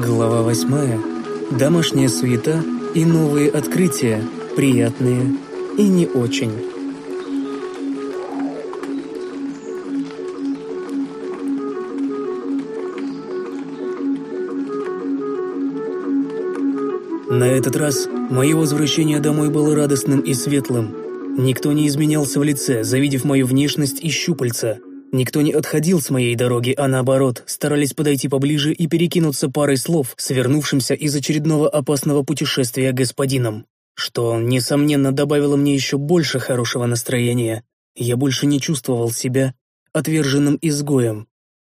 Глава восьмая. Домашняя суета и новые открытия, приятные и не очень. На этот раз мое возвращение домой было радостным и светлым. Никто не изменялся в лице, завидев мою внешность и щупальца – Никто не отходил с моей дороги, а наоборот, старались подойти поближе и перекинуться парой слов с вернувшимся из очередного опасного путешествия господином, что, несомненно, добавило мне еще больше хорошего настроения. Я больше не чувствовал себя отверженным изгоем.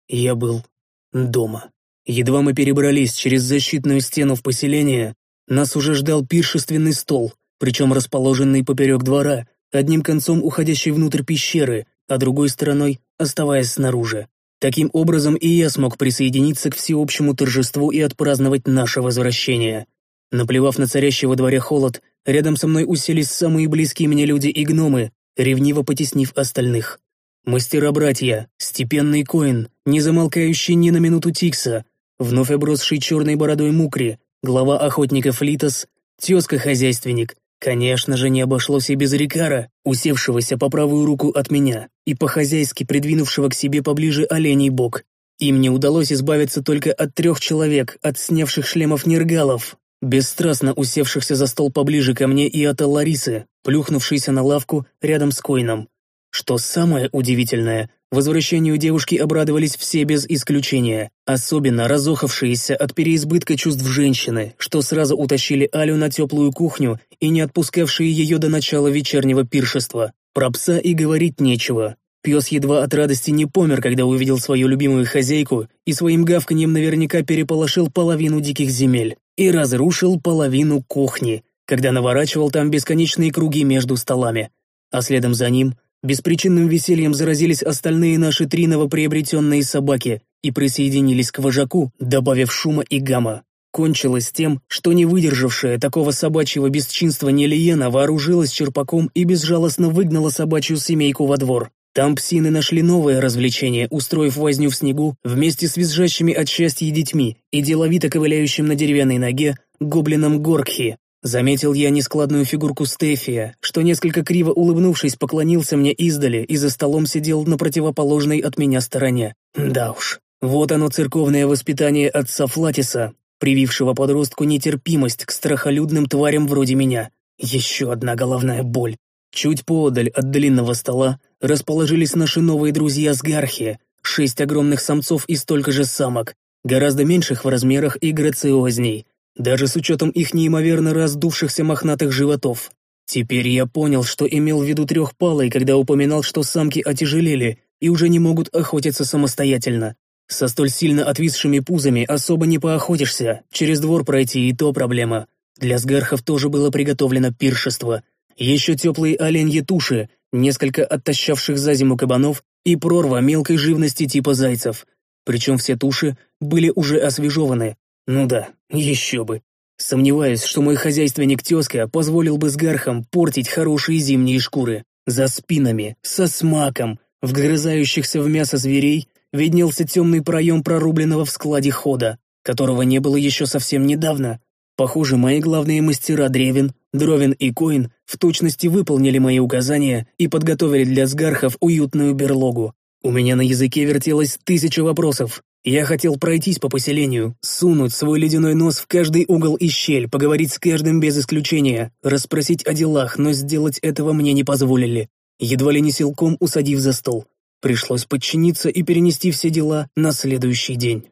Я был дома. Едва мы перебрались через защитную стену в поселение, нас уже ждал пиршественный стол, причем расположенный поперек двора, одним концом уходящий внутрь пещеры, а другой стороной оставаясь снаружи. Таким образом и я смог присоединиться к всеобщему торжеству и отпраздновать наше возвращение. Наплевав на царящий во дворе холод, рядом со мной уселись самые близкие мне люди и гномы, ревниво потеснив остальных. Мастера-братья, степенный Коин, не замолкающий ни на минуту Тикса, вновь обросший черной бородой Мукри, глава охотников Литос, тезка-хозяйственник, Конечно же, не обошлось и без Рикара, усевшегося по правую руку от меня и по-хозяйски придвинувшего к себе поближе оленей бок. Им не удалось избавиться только от трех человек, от снявших шлемов нергалов, бесстрастно усевшихся за стол поближе ко мне и от Ларисы, плюхнувшейся на лавку рядом с Коином. Что самое удивительное, Возвращению девушки обрадовались все без исключения, особенно разохавшиеся от переизбытка чувств женщины, что сразу утащили Алю на теплую кухню и не отпускавшие ее до начала вечернего пиршества. Про пса и говорить нечего. Пес едва от радости не помер, когда увидел свою любимую хозяйку и своим гавканьем наверняка переполошил половину диких земель и разрушил половину кухни, когда наворачивал там бесконечные круги между столами. А следом за ним Беспричинным весельем заразились остальные наши три новоприобретенные собаки и присоединились к вожаку, добавив шума и гамма. Кончилось тем, что не выдержавшая такого собачьего бесчинства Нелиена вооружилась черпаком и безжалостно выгнала собачью семейку во двор. Там псины нашли новое развлечение, устроив возню в снегу вместе с визжащими от счастья детьми и деловито ковыляющим на деревянной ноге гоблином Горкхи, Заметил я нескладную фигурку Стефия, что несколько криво улыбнувшись поклонился мне издали и за столом сидел на противоположной от меня стороне. Да уж, вот оно церковное воспитание отца Флатиса, привившего подростку нетерпимость к страхолюдным тварям вроде меня. Еще одна головная боль. Чуть поодаль от длинного стола расположились наши новые друзья с Гархи, шесть огромных самцов и столько же самок, гораздо меньших в размерах и грациозней, даже с учетом их неимоверно раздувшихся мохнатых животов. Теперь я понял, что имел в виду трехпалой, когда упоминал, что самки отяжелели и уже не могут охотиться самостоятельно. Со столь сильно отвисшими пузами особо не поохотишься, через двор пройти и то проблема. Для сгархов тоже было приготовлено пиршество. Еще теплые оленьи туши, несколько оттащавших за зиму кабанов и прорва мелкой живности типа зайцев. Причем все туши были уже освежеваны, ну да, еще бы. Сомневаюсь, что мой хозяйственник тезка позволил бы с гархом портить хорошие зимние шкуры. За спинами, со смаком, вгрызающихся в мясо зверей, виднелся темный проем прорубленного в складе хода, которого не было еще совсем недавно. Похоже, мои главные мастера Древен, Дровин и Коин в точности выполнили мои указания и подготовили для сгархов уютную берлогу. У меня на языке вертелось тысяча вопросов, я хотел пройтись по поселению, сунуть свой ледяной нос в каждый угол и щель, поговорить с каждым без исключения, расспросить о делах, но сделать этого мне не позволили. Едва ли не силком усадив за стол. Пришлось подчиниться и перенести все дела на следующий день.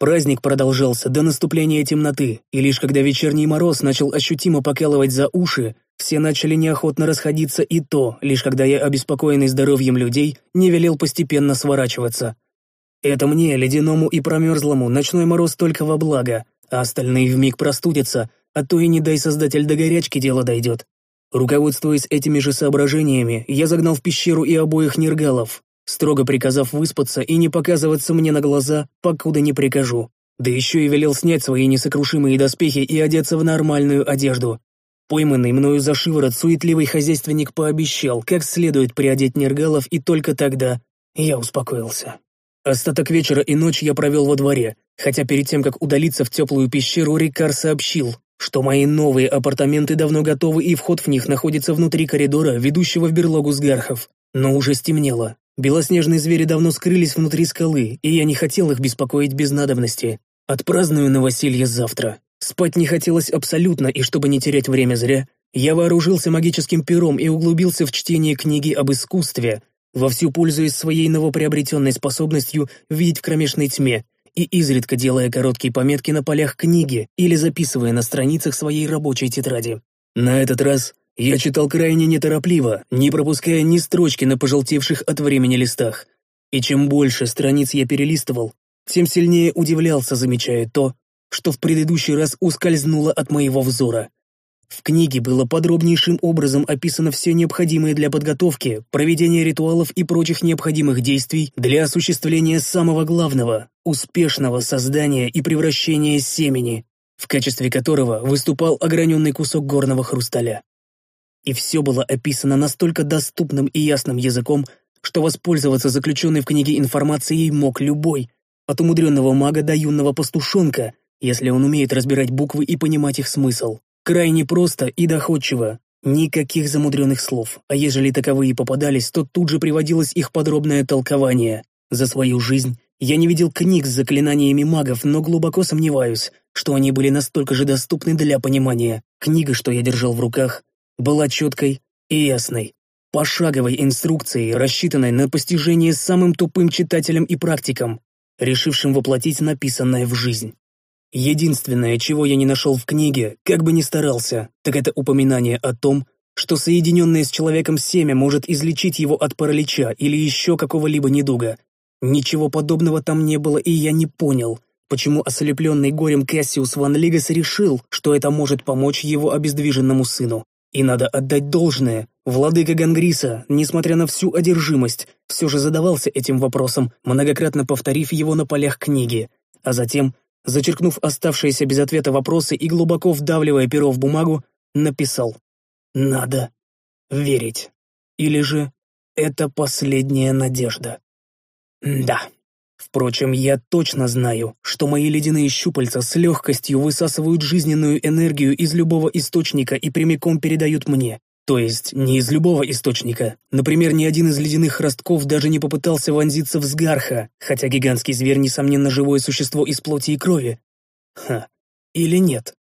Праздник продолжался до наступления темноты, и лишь когда вечерний мороз начал ощутимо покалывать за уши, все начали неохотно расходиться и то, лишь когда я, обеспокоенный здоровьем людей, не велел постепенно сворачиваться. Это мне, ледяному и промерзлому, ночной мороз только во благо, а остальные вмиг простудятся, а то и не дай создатель до горячки дело дойдет. Руководствуясь этими же соображениями, я загнал в пещеру и обоих нергалов, строго приказав выспаться и не показываться мне на глаза, покуда не прикажу. Да еще и велел снять свои несокрушимые доспехи и одеться в нормальную одежду. Пойманный мною за шиворот суетливый хозяйственник пообещал, как следует приодеть нергалов, и только тогда я успокоился. Остаток вечера и ночь я провел во дворе, хотя перед тем, как удалиться в теплую пещеру, Рикар сообщил, что мои новые апартаменты давно готовы и вход в них находится внутри коридора, ведущего в берлогу сгархов. Но уже стемнело. Белоснежные звери давно скрылись внутри скалы, и я не хотел их беспокоить без надобности. Отпраздную новоселье завтра. Спать не хотелось абсолютно, и чтобы не терять время зря, я вооружился магическим пером и углубился в чтение книги об искусстве, вовсю пользуясь своей новоприобретенной способностью видеть в кромешной тьме и изредка делая короткие пометки на полях книги или записывая на страницах своей рабочей тетради. На этот раз я читал крайне неторопливо, не пропуская ни строчки на пожелтевших от времени листах. И чем больше страниц я перелистывал, тем сильнее удивлялся, замечая то, что в предыдущий раз ускользнуло от моего взора — в книге было подробнейшим образом описано все необходимое для подготовки, проведения ритуалов и прочих необходимых действий для осуществления самого главного – успешного создания и превращения семени, в качестве которого выступал ограненный кусок горного хрусталя. И все было описано настолько доступным и ясным языком, что воспользоваться заключенной в книге информацией мог любой, от умудренного мага до юного пастушонка, если он умеет разбирать буквы и понимать их смысл. Крайне просто и доходчиво. Никаких замудренных слов, а ежели таковые попадались, то тут же приводилось их подробное толкование. За свою жизнь я не видел книг с заклинаниями магов, но глубоко сомневаюсь, что они были настолько же доступны для понимания. Книга, что я держал в руках, была четкой и ясной. Пошаговой инструкцией, рассчитанной на постижение самым тупым читателем и практиком, решившим воплотить написанное в жизнь. Единственное, чего я не нашел в книге, как бы ни старался, так это упоминание о том, что соединенное с человеком семя может излечить его от паралича или еще какого-либо недуга. Ничего подобного там не было, и я не понял, почему ослепленный горем Кассиус Ван Лигас решил, что это может помочь его обездвиженному сыну. И надо отдать должное, владыка Гангриса, несмотря на всю одержимость, все же задавался этим вопросом, многократно повторив его на полях книги, а затем зачеркнув оставшиеся без ответа вопросы и глубоко вдавливая перо в бумагу, написал «Надо верить». Или же «Это последняя надежда». Да. Впрочем, я точно знаю, что мои ледяные щупальца с легкостью высасывают жизненную энергию из любого источника и прямиком передают мне, то есть не из любого источника. Например, ни один из ледяных ростков даже не попытался вонзиться в сгарха, хотя гигантский зверь, несомненно, живое существо из плоти и крови. Ха, или нет?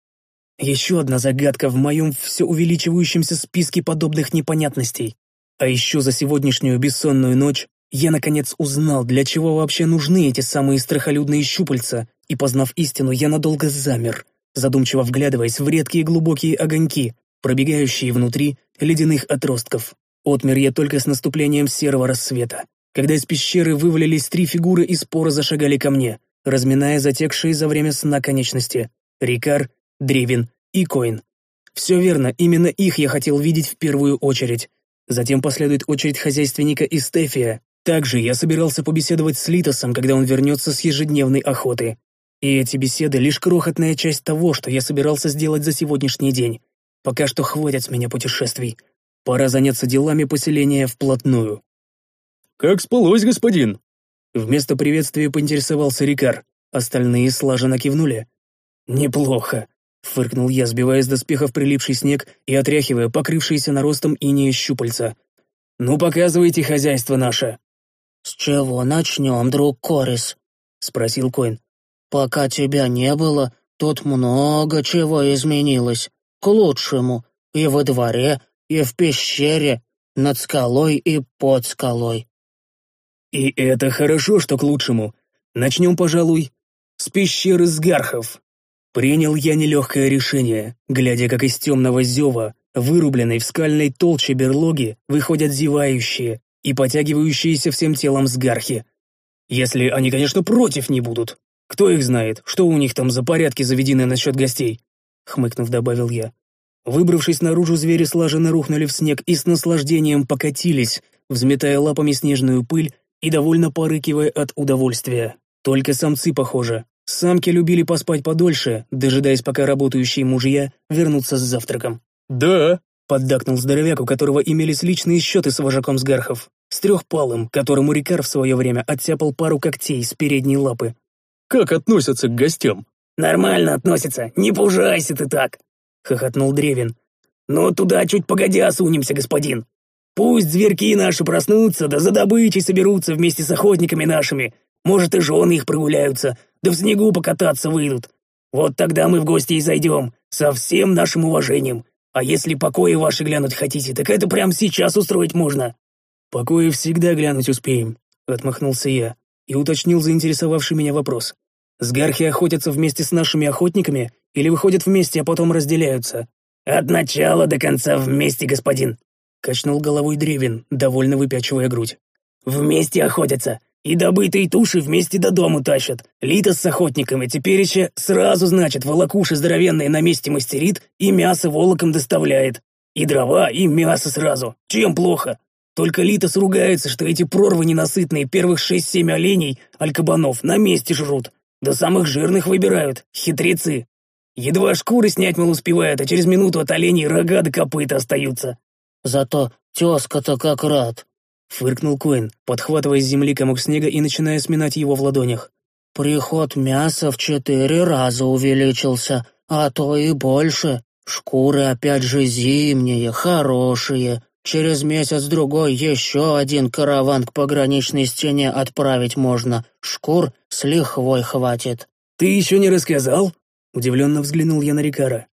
Еще одна загадка в моем все увеличивающемся списке подобных непонятностей. А еще за сегодняшнюю бессонную ночь я наконец узнал, для чего вообще нужны эти самые страхолюдные щупальца, и, познав истину, я надолго замер, задумчиво вглядываясь в редкие глубокие огоньки, пробегающие внутри ледяных отростков. Отмер я только с наступлением серого рассвета, когда из пещеры вывалились три фигуры и споро зашагали ко мне, разминая затекшие за время сна конечности. Рикар, Древин и Коин. Все верно, именно их я хотел видеть в первую очередь. Затем последует очередь хозяйственника и Стефия. Также я собирался побеседовать с Литосом, когда он вернется с ежедневной охоты. И эти беседы — лишь крохотная часть того, что я собирался сделать за сегодняшний день. Пока что хватит с меня путешествий. Пора заняться делами поселения вплотную. «Как спалось, господин?» Вместо приветствия поинтересовался Рикар. Остальные слаженно кивнули. «Неплохо», — фыркнул я, сбивая с доспехов прилипший снег и отряхивая покрывшиеся наростом инея щупальца. «Ну, показывайте хозяйство наше». «С чего начнем, друг Корис?» — спросил Коин. «Пока тебя не было, тут много чего изменилось к лучшему, и во дворе, и в пещере, над скалой и под скалой. И это хорошо, что к лучшему. Начнем, пожалуй, с пещеры Сгархов. Принял я нелегкое решение, глядя, как из темного зева, вырубленной в скальной толще берлоги, выходят зевающие и потягивающиеся всем телом сгархи. Если они, конечно, против не будут. Кто их знает, что у них там за порядки заведены насчет гостей хмыкнув, добавил я. Выбравшись наружу, звери слаженно рухнули в снег и с наслаждением покатились, взметая лапами снежную пыль и довольно порыкивая от удовольствия. Только самцы, похоже. Самки любили поспать подольше, дожидаясь, пока работающие мужья вернутся с завтраком. «Да», — поддакнул здоровяк, у которого имелись личные счеты с вожаком Сгархов, с трехпалым, которому Рикар в свое время оттяпал пару когтей с передней лапы. как относятся к гостям?» «Нормально относятся, не пужайся ты так!» — хохотнул Древин. «Но туда чуть погодя сунемся, господин. Пусть зверьки наши проснутся, да за добычей соберутся вместе с охотниками нашими. Может, и жены их прогуляются, да в снегу покататься выйдут. Вот тогда мы в гости и зайдем, со всем нашим уважением. А если покои ваши глянуть хотите, так это прямо сейчас устроить можно». «Покои всегда глянуть успеем», — отмахнулся я и уточнил заинтересовавший меня вопрос. «Сгархи охотятся вместе с нашими охотниками или выходят вместе, а потом разделяются?» «От начала до конца вместе, господин», — качнул головой Древин, довольно выпячивая грудь. «Вместе охотятся, и добытые туши вместе до дому тащат. Лита с охотниками теперь еще сразу, значит, волокуши здоровенные на месте мастерит и мясо волоком доставляет. И дрова, и мясо сразу. Чем плохо? Только Литос ругается, что эти прорвы ненасытные первых шесть-семь оленей, алькабанов, на месте жрут. До самых жирных выбирают. Хитрецы. Едва шкуры снять, мол, успевают, а через минуту от оленей рога до копыта остаются. Зато тезка-то как рад. Фыркнул Коин, подхватывая с земли комок снега и начиная сминать его в ладонях. «Приход мяса в четыре раза увеличился, а то и больше. Шкуры опять же зимние, хорошие. Через месяц-другой еще один караван к пограничной стене отправить можно. Шкур с лихвой хватит». «Ты еще не рассказал?» Удивленно взглянул я на Рикара.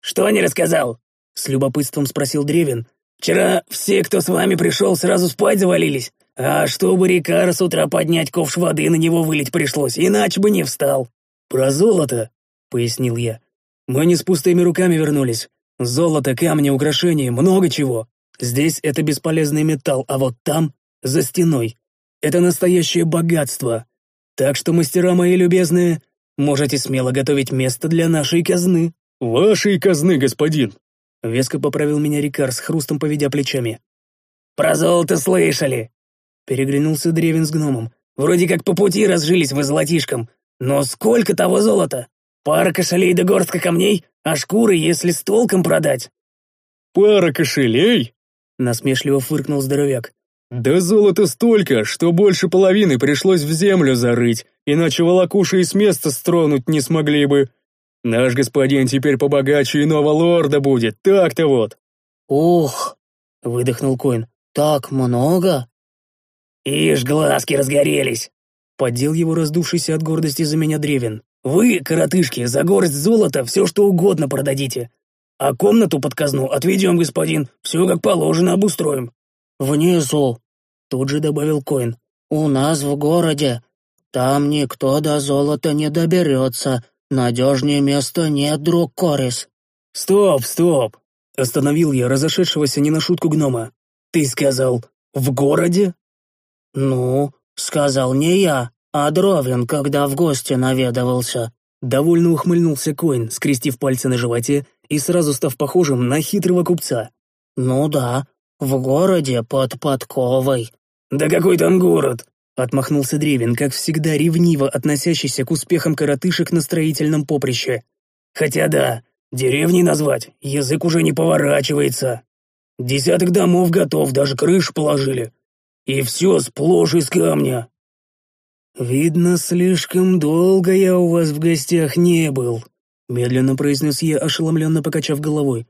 «Что не рассказал?» С любопытством спросил Древин, Вчера все, кто с вами пришел, сразу спать завалились. А чтобы Рикара с утра поднять ковш воды, на него вылить пришлось, иначе бы не встал. Про золото, пояснил я. Мы не с пустыми руками вернулись. Золото, камни, украшения, много чего. Здесь это бесполезный металл, а вот там, за стеной, это настоящее богатство. Так что, мастера мои любезные, можете смело готовить место для нашей казны». «Вашей казны, господин», Веско поправил меня Рикар с хрустом поведя плечами. «Про золото слышали!» Переглянулся Древин с гномом. «Вроде как по пути разжились вы золотишком. Но сколько того золота? Пара кошелей да горстка камней, а шкуры, если с толком продать?» «Пара кошелей?» Насмешливо фыркнул здоровяк. «Да золота столько, что больше половины пришлось в землю зарыть, иначе волокуши и с места стронуть не смогли бы. Наш господин теперь побогаче иного лорда будет, так-то вот». «Ух!» — выдохнул Коин. «Так много?» «Ишь, глазки разгорелись!» — поддел его раздувшийся от гордости за меня древен. «Вы, коротышки, за горсть золота все что угодно продадите. А комнату под казну отведем, господин, все как положено обустроим». «Внизу», — тут же добавил Коин. «У нас в городе. Там никто до золота не доберется, «Надежнее места нет, друг Корис». «Стоп, стоп!» — остановил я разошедшегося не на шутку гнома. «Ты сказал, в городе?» «Ну, сказал не я, а Дровин, когда в гости наведывался». Довольно ухмыльнулся Коин, скрестив пальцы на животе и сразу став похожим на хитрого купца. «Ну да, в городе под подковой». «Да какой там город? Отмахнулся Древин, как всегда ревниво относящийся к успехам коротышек на строительном поприще. «Хотя да, деревней назвать язык уже не поворачивается. Десяток домов готов, даже крышу положили. И все сплошь из камня». «Видно, слишком долго я у вас в гостях не был», — медленно произнес я, ошеломленно покачав головой.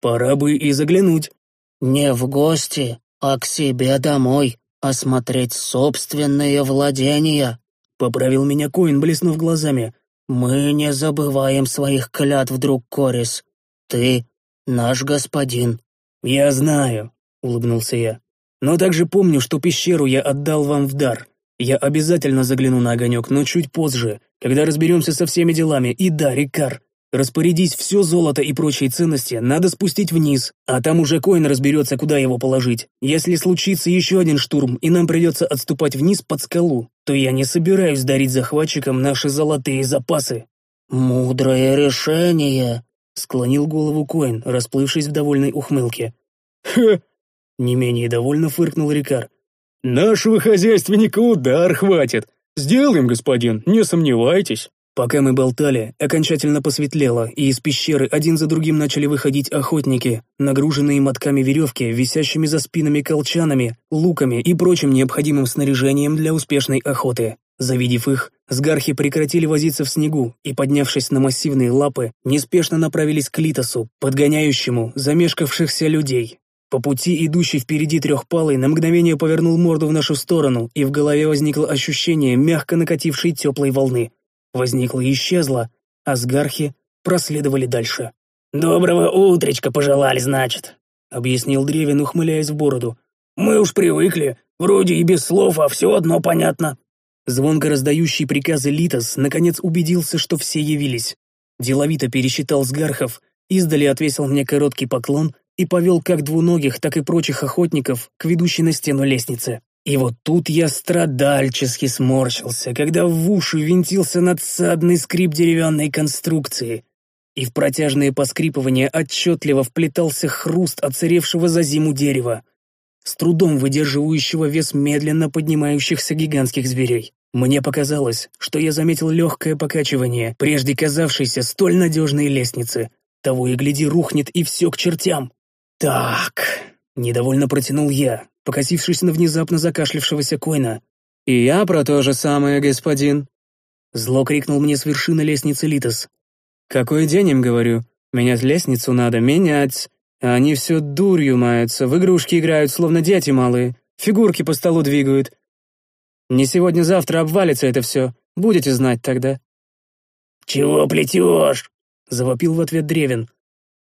«Пора бы и заглянуть». «Не в гости, а к себе домой», осмотреть собственные владения», — поправил меня Коин, блеснув глазами. «Мы не забываем своих клятв, друг Корис. Ты наш господин». «Я знаю», — улыбнулся я. «Но также помню, что пещеру я отдал вам в дар. Я обязательно загляну на огонек, но чуть позже, когда разберемся со всеми делами. И да, Рикар, Распорядись все золото и прочие ценности надо спустить вниз, а там уже Коин разберется, куда его положить. Если случится еще один штурм, и нам придется отступать вниз под скалу, то я не собираюсь дарить захватчикам наши золотые запасы». «Мудрое решение», — склонил голову Коин, расплывшись в довольной ухмылке. «Ха!» — не менее довольно фыркнул Рикар. «Нашего хозяйственника удар хватит. Сделаем, господин, не сомневайтесь». Пока мы болтали, окончательно посветлело, и из пещеры один за другим начали выходить охотники, нагруженные мотками веревки, висящими за спинами колчанами, луками и прочим необходимым снаряжением для успешной охоты. Завидев их, сгархи прекратили возиться в снегу и, поднявшись на массивные лапы, неспешно направились к Литосу, подгоняющему замешкавшихся людей. По пути идущий впереди трехпалый на мгновение повернул морду в нашу сторону, и в голове возникло ощущение мягко накатившей теплой волны. Возникло и исчезло, а сгархи проследовали дальше. «Доброго утречка пожелали, значит», — объяснил Древин, ухмыляясь в бороду. «Мы уж привыкли, вроде и без слов, а все одно понятно». Звонко раздающий приказы Литос наконец убедился, что все явились. Деловито пересчитал сгархов, издали отвесил мне короткий поклон и повел как двуногих, так и прочих охотников к ведущей на стену лестнице. И вот тут я страдальчески сморщился, когда в уши винтился надсадный скрип деревянной конструкции, и в протяжные поскрипывания отчетливо вплетался хруст оцаревшего за зиму дерева, с трудом выдерживающего вес медленно поднимающихся гигантских зверей. Мне показалось, что я заметил легкое покачивание, прежде казавшейся столь надежной лестницы. Того и гляди, рухнет, и все к чертям. «Так», — недовольно протянул я, покосившись на внезапно закашлявшегося Койна. «И я про то же самое, господин», — зло крикнул мне с вершины лестницы Литос. «Какой день им говорю? Менять лестницу надо, менять. Они все дурью маются, в игрушки играют, словно дети малые, фигурки по столу двигают. Не сегодня-завтра обвалится это все, будете знать тогда». «Чего плетешь?» — завопил в ответ Древин.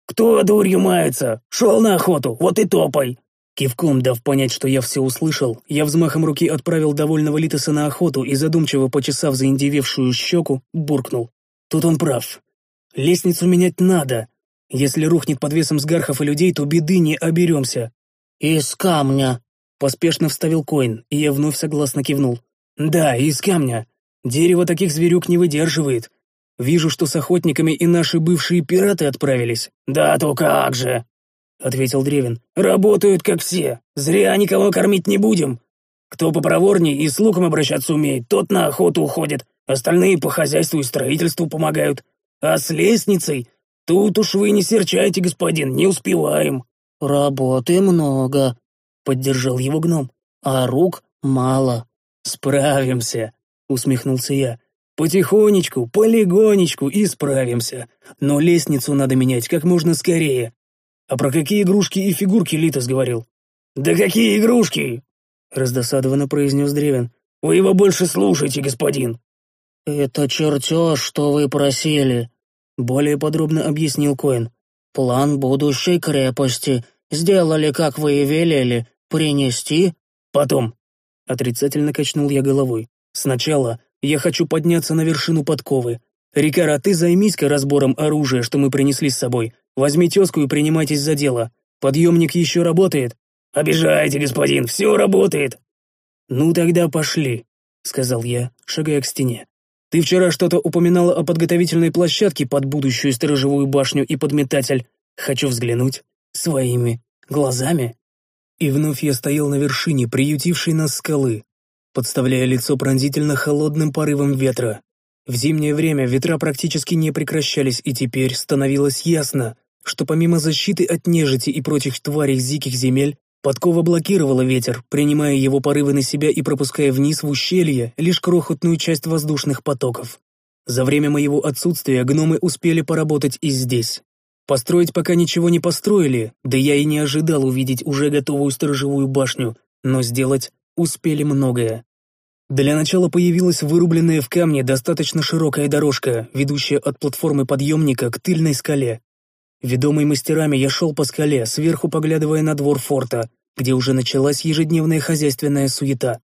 «Кто дурью мается? Шел на охоту, вот и топай!» Кивком дав понять, что я все услышал, я взмахом руки отправил довольного Литоса на охоту и, задумчиво почесав заиндевевшую щеку, буркнул. Тут он прав. Лестницу менять надо. Если рухнет под весом сгархов и людей, то беды не оберемся. «Из камня», — поспешно вставил Коин, и я вновь согласно кивнул. «Да, из камня. Дерево таких зверюк не выдерживает. Вижу, что с охотниками и наши бывшие пираты отправились». «Да то как же», — ответил Древин. «Работают, как все. Зря никого кормить не будем. Кто попроворней и с луком обращаться умеет, тот на охоту уходит. Остальные по хозяйству и строительству помогают. А с лестницей? Тут уж вы не серчайте, господин, не успеваем». «Работы много», — поддержал его гном. «А рук мало». «Справимся», — усмехнулся я. «Потихонечку, полигонечку и справимся. Но лестницу надо менять как можно скорее. А про какие игрушки и фигурки Литос говорил?» «Да какие игрушки?» — раздосадованно произнес Древен. «Вы его больше слушайте, господин». «Это чертеж, что вы просили», — более подробно объяснил Коэн. «План будущей крепости. Сделали, как вы и велели. Принести?» «Потом», — отрицательно качнул я головой. «Сначала я хочу подняться на вершину подковы. Рикара, ты займись-ка разбором оружия, что мы принесли с собой. Возьми тезку и принимайтесь за дело. Подъемник еще работает?» «Обижаете, господин, все работает!» «Ну тогда пошли», — сказал я, шагая к стене. Ты вчера что-то упоминала о подготовительной площадке под будущую сторожевую башню и подметатель. Хочу взглянуть. Своими глазами. И вновь я стоял на вершине, приютившей нас скалы, подставляя лицо пронзительно холодным порывом ветра. В зимнее время ветра практически не прекращались, и теперь становилось ясно, что помимо защиты от нежити и прочих тварей зиких земель, Подкова блокировала ветер, принимая его порывы на себя и пропуская вниз в ущелье лишь крохотную часть воздушных потоков. За время моего отсутствия гномы успели поработать и здесь. Построить пока ничего не построили, да я и не ожидал увидеть уже готовую сторожевую башню, но сделать успели многое. Для начала появилась вырубленная в камне достаточно широкая дорожка, ведущая от платформы подъемника к тыльной скале, Ведомый мастерами я шел по скале, сверху поглядывая на двор форта, где уже началась ежедневная хозяйственная суета.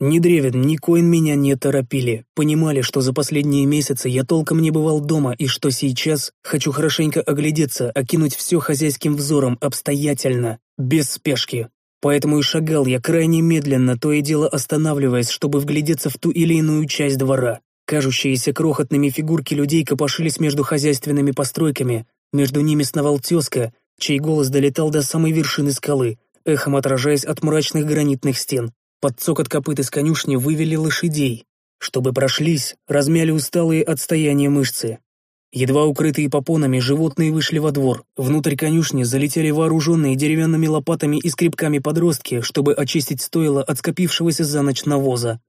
Ни Древин, ни Коин меня не торопили, понимали, что за последние месяцы я толком не бывал дома и что сейчас хочу хорошенько оглядеться, окинуть все хозяйским взором обстоятельно, без спешки. Поэтому и шагал я крайне медленно, то и дело останавливаясь, чтобы вглядеться в ту или иную часть двора. Кажущиеся крохотными фигурки людей копошились между хозяйственными постройками, между ними сновал тезка, чей голос долетал до самой вершины скалы, эхом отражаясь от мрачных гранитных стен. Под цокот копыт из конюшни вывели лошадей, чтобы прошлись, размяли усталые от стояния мышцы. Едва укрытые попонами, животные вышли во двор. Внутрь конюшни залетели вооруженные деревянными лопатами и скребками подростки, чтобы очистить стойло от скопившегося за ночь навоза.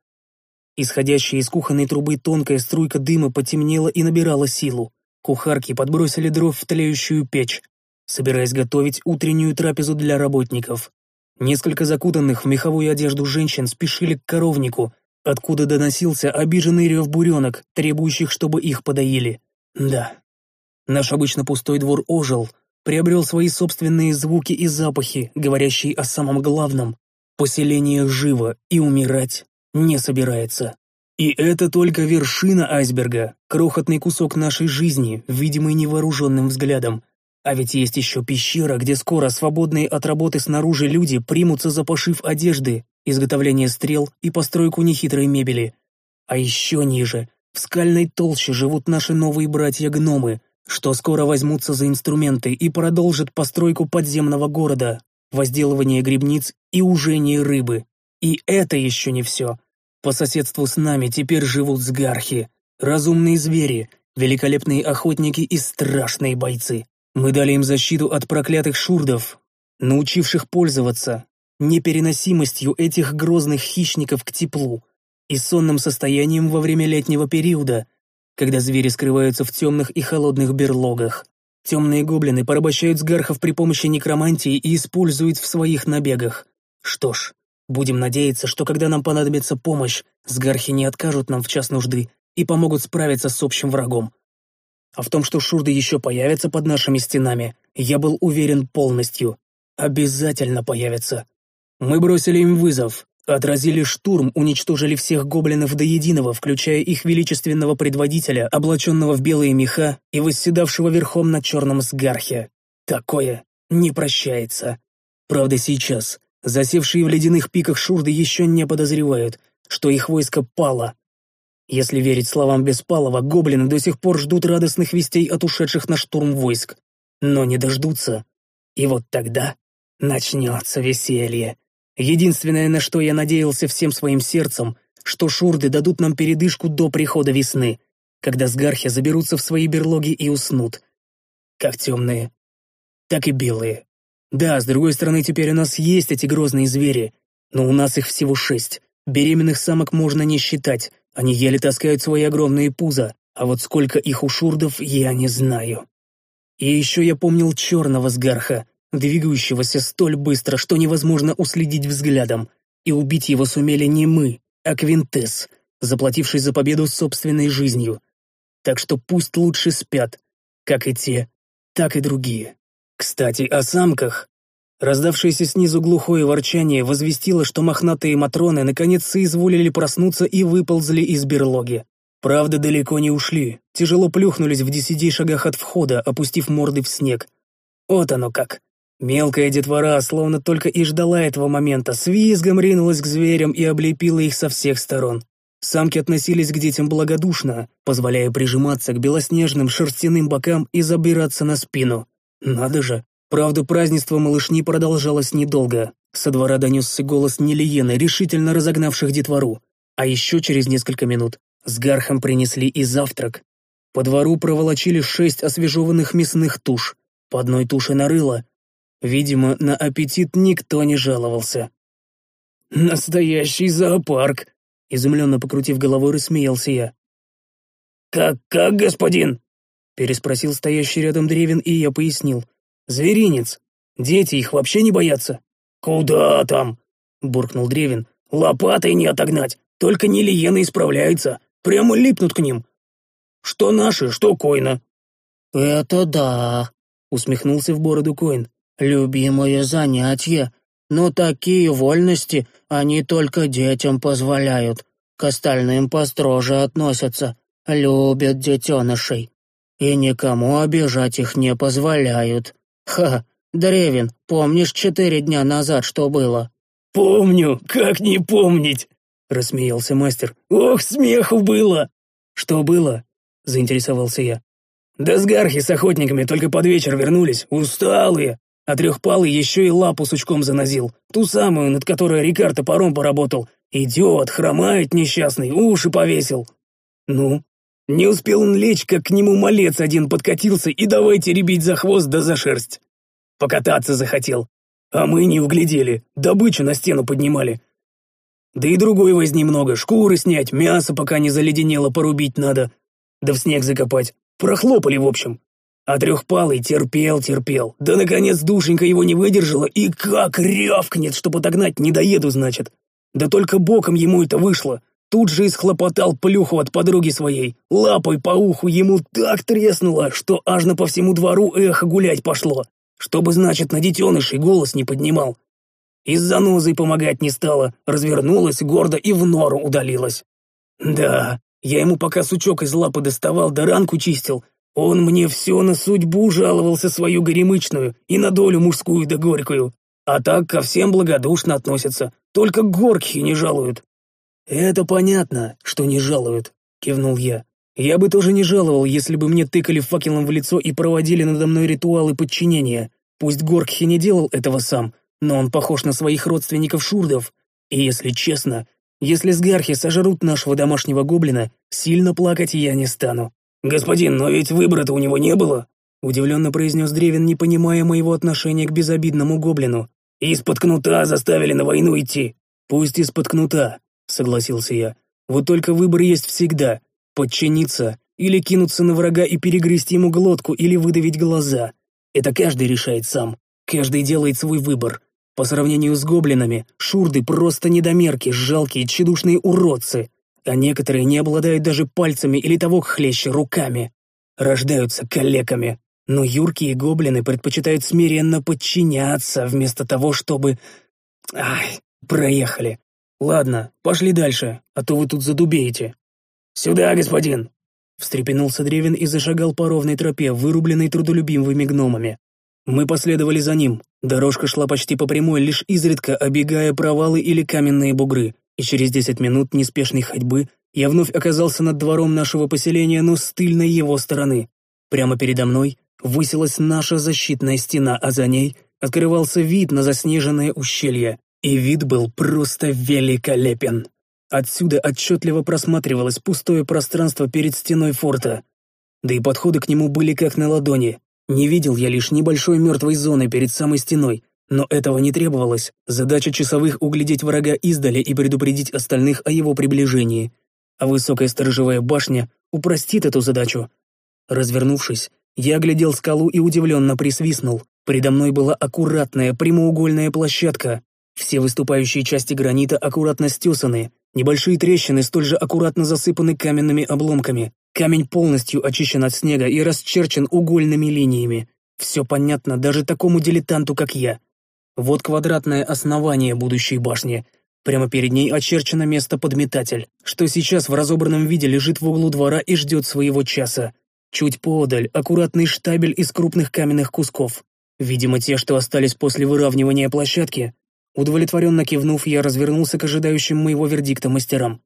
Исходящая из кухонной трубы тонкая струйка дыма потемнела и набирала силу. Кухарки подбросили дров в тлеющую печь, собираясь готовить утреннюю трапезу для работников. Несколько закутанных в меховую одежду женщин спешили к коровнику, откуда доносился обиженный рев буренок, требующих, чтобы их подоили. Да, наш обычно пустой двор ожил, приобрел свои собственные звуки и запахи, говорящие о самом главном. Поселение живо и умирать не собирается. И это только вершина айсберга, крохотный кусок нашей жизни, видимый невооруженным взглядом. А ведь есть еще пещера, где скоро свободные от работы снаружи люди примутся за пошив одежды, изготовление стрел и постройку нехитрой мебели. А еще ниже, в скальной толще живут наши новые братья-гномы, что скоро возьмутся за инструменты и продолжат постройку подземного города, возделывание грибниц и ужение рыбы. И это еще не все. По соседству с нами теперь живут сгархи, разумные звери, великолепные охотники и страшные бойцы. Мы дали им защиту от проклятых шурдов, научивших пользоваться непереносимостью этих грозных хищников к теплу и сонным состоянием во время летнего периода, когда звери скрываются в темных и холодных берлогах. Темные гоблины порабощают сгархов при помощи некромантии и используют в своих набегах. Что ж, Будем надеяться, что когда нам понадобится помощь, сгархи не откажут нам в час нужды и помогут справиться с общим врагом. А в том, что шурды еще появятся под нашими стенами, я был уверен полностью. Обязательно появятся. Мы бросили им вызов, отразили штурм, уничтожили всех гоблинов до единого, включая их величественного предводителя, облаченного в белые меха и восседавшего верхом на черном сгархе. Такое не прощается. Правда, сейчас, Засевшие в ледяных пиках шурды еще не подозревают, что их войско пало. Если верить словам Беспалова, гоблины до сих пор ждут радостных вестей от ушедших на штурм войск. Но не дождутся. И вот тогда начнется веселье. Единственное, на что я надеялся всем своим сердцем, что шурды дадут нам передышку до прихода весны, когда сгархи заберутся в свои берлоги и уснут. Как темные, так и белые. Да, с другой стороны, теперь у нас есть эти грозные звери, но у нас их всего шесть. Беременных самок можно не считать, они еле таскают свои огромные пузо, а вот сколько их у шурдов, я не знаю. И еще я помнил черного сгарха, двигающегося столь быстро, что невозможно уследить взглядом, и убить его сумели не мы, а Квинтес, заплативший за победу собственной жизнью. Так что пусть лучше спят, как и те, так и другие. Кстати, о самках. Раздавшееся снизу глухое ворчание возвестило, что мохнатые матроны наконец соизволили проснуться и выползли из берлоги. Правда, далеко не ушли, тяжело плюхнулись в десяти шагах от входа, опустив морды в снег. Вот оно как. Мелкая детвора, словно только и ждала этого момента, с визгом ринулась к зверям и облепила их со всех сторон. Самки относились к детям благодушно, позволяя прижиматься к белоснежным шерстяным бокам и забираться на спину. Надо же. Правда, празднество малышни продолжалось недолго. Со двора донесся голос Нелиены, решительно разогнавших детвору. А еще через несколько минут с гархом принесли и завтрак. По двору проволочили шесть освежеванных мясных туш, по одной туше нарыло. Видимо, на аппетит никто не жаловался. «Настоящий зоопарк!» Изумленно покрутив головой, рассмеялся я. «Как-как, господин?» Переспросил стоящий рядом Древин, и я пояснил. «Зверинец. Дети их вообще не боятся». «Куда там?» — буркнул Древин. «Лопатой не отогнать. Только не лиены исправляются. Прямо липнут к ним. Что наши, что Койна». «Это да», — усмехнулся в бороду Коин. «Любимое занятие. Но такие вольности они только детям позволяют. К остальным построже относятся. Любят детенышей и никому обижать их не позволяют. Ха, Древин, помнишь четыре дня назад, что было?» «Помню, как не помнить!» — рассмеялся мастер. «Ох, смеху было!» «Что было?» — заинтересовался я. «Да с гархи с охотниками только под вечер вернулись, усталые, а трехпалый еще и лапу сучком занозил, ту самую, над которой Рикар топором поработал. Идет, хромает несчастный, уши повесил». «Ну, не успел он лечь, как к нему малец один подкатился и давайте ребить за хвост да за шерсть. Покататься захотел. А мы не углядели, добычу на стену поднимали. Да и другой возни много, шкуры снять, мясо пока не заледенело порубить надо, да в снег закопать. Прохлопали, в общем. А трехпалый терпел, терпел. Да, наконец, душенька его не выдержала, и как рявкнет, чтобы отогнать недоеду, значит. Да только боком ему это вышло. Тут же исхлопотал плюху от подруги своей. Лапой по уху ему так треснуло, что аж на по всему двору эхо гулять пошло. Чтобы, значит, на детенышей голос не поднимал. Из занозы помогать не стала, развернулась гордо и в нору удалилась. Да, я ему пока сучок из лапы доставал да ранку чистил, он мне все на судьбу жаловался свою горемычную и на долю мужскую да горькую. А так ко всем благодушно относятся, только горкхи не жалуют. «Это понятно, что не жалуют», — кивнул я. «Я бы тоже не жаловал, если бы мне тыкали факелом в лицо и проводили надо мной ритуалы подчинения. Пусть Горкхи не делал этого сам, но он похож на своих родственников-шурдов. И если честно, если сгархи сожрут нашего домашнего гоблина, сильно плакать я не стану». «Господин, но ведь выбора-то у него не было», — удивленно произнес Древин, не понимая моего отношения к безобидному гоблину. «Из-под кнута заставили на войну идти». «Пусть из-под кнута», — согласился я. «Вот только выбор есть всегда. Подчиниться или кинуться на врага и перегрызть ему глотку или выдавить глаза. Это каждый решает сам. Каждый делает свой выбор. По сравнению с гоблинами, шурды просто недомерки, жалкие, тщедушные уродцы. А некоторые не обладают даже пальцами или того хлеще руками. Рождаются калеками. Но юркие гоблины предпочитают смиренно подчиняться, вместо того, чтобы... Ай, проехали. «Ладно, пошли дальше, а то вы тут задубеете». «Сюда, господин!» Встрепенулся Древин и зашагал по ровной тропе, вырубленной трудолюбивыми гномами. Мы последовали за ним. Дорожка шла почти по прямой, лишь изредка обегая провалы или каменные бугры, и через десять минут неспешной ходьбы я вновь оказался над двором нашего поселения, но с тыльной его стороны. Прямо передо мной высилась наша защитная стена, а за ней открывался вид на заснеженное ущелье. И вид был просто великолепен. Отсюда отчетливо просматривалось пустое пространство перед стеной форта. Да и подходы к нему были как на ладони. Не видел я лишь небольшой мертвой зоны перед самой стеной, но этого не требовалось. Задача часовых углядеть врага издали и предупредить остальных о его приближении. А высокая сторожевая башня упростит эту задачу. Развернувшись, я оглядел скалу и удивленно присвистнул. Передо мной была аккуратная прямоугольная площадка, все выступающие части гранита аккуратно стесаны, небольшие трещины столь же аккуратно засыпаны каменными обломками. Камень полностью очищен от снега и расчерчен угольными линиями. Все понятно даже такому дилетанту, как я. Вот квадратное основание будущей башни. Прямо перед ней очерчено место подметатель, что сейчас в разобранном виде лежит в углу двора и ждет своего часа. Чуть подаль аккуратный штабель из крупных каменных кусков. Видимо, те, что остались после выравнивания площадки, Удовлетворенно кивнув, я развернулся к ожидающим моего вердикта мастерам.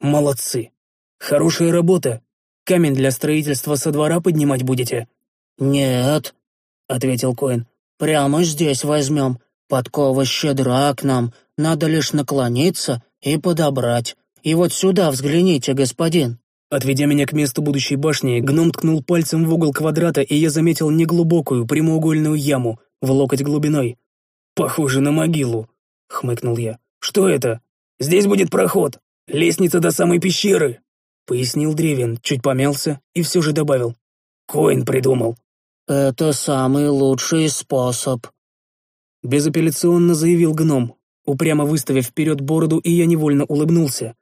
«Молодцы! Хорошая работа! Камень для строительства со двора поднимать будете?» «Нет», — ответил Коэн. «Прямо здесь возьмем. Подкова щедра к нам. Надо лишь наклониться и подобрать. И вот сюда взгляните, господин». Отведя меня к месту будущей башни, гном ткнул пальцем в угол квадрата, и я заметил неглубокую прямоугольную яму в локоть глубиной. «Похоже на могилу», — хмыкнул я. «Что это? Здесь будет проход. Лестница до самой пещеры», — пояснил Древин, чуть помялся и все же добавил. «Коин придумал». «Это самый лучший способ», — безапелляционно заявил гном, упрямо выставив вперед бороду, и я невольно улыбнулся.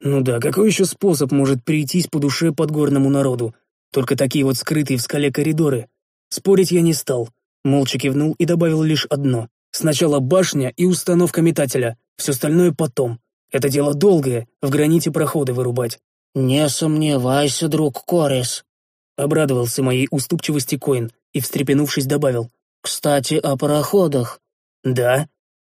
«Ну да, какой еще способ может прийтись по душе подгорному народу? Только такие вот скрытые в скале коридоры. Спорить я не стал, молча кивнул и добавил лишь одно. Сначала башня и установка метателя, все остальное потом. Это дело долгое, в граните проходы вырубать». «Не сомневайся, друг Корис», — обрадовался моей уступчивости Коин и, встрепенувшись, добавил. «Кстати, о проходах». «Да?»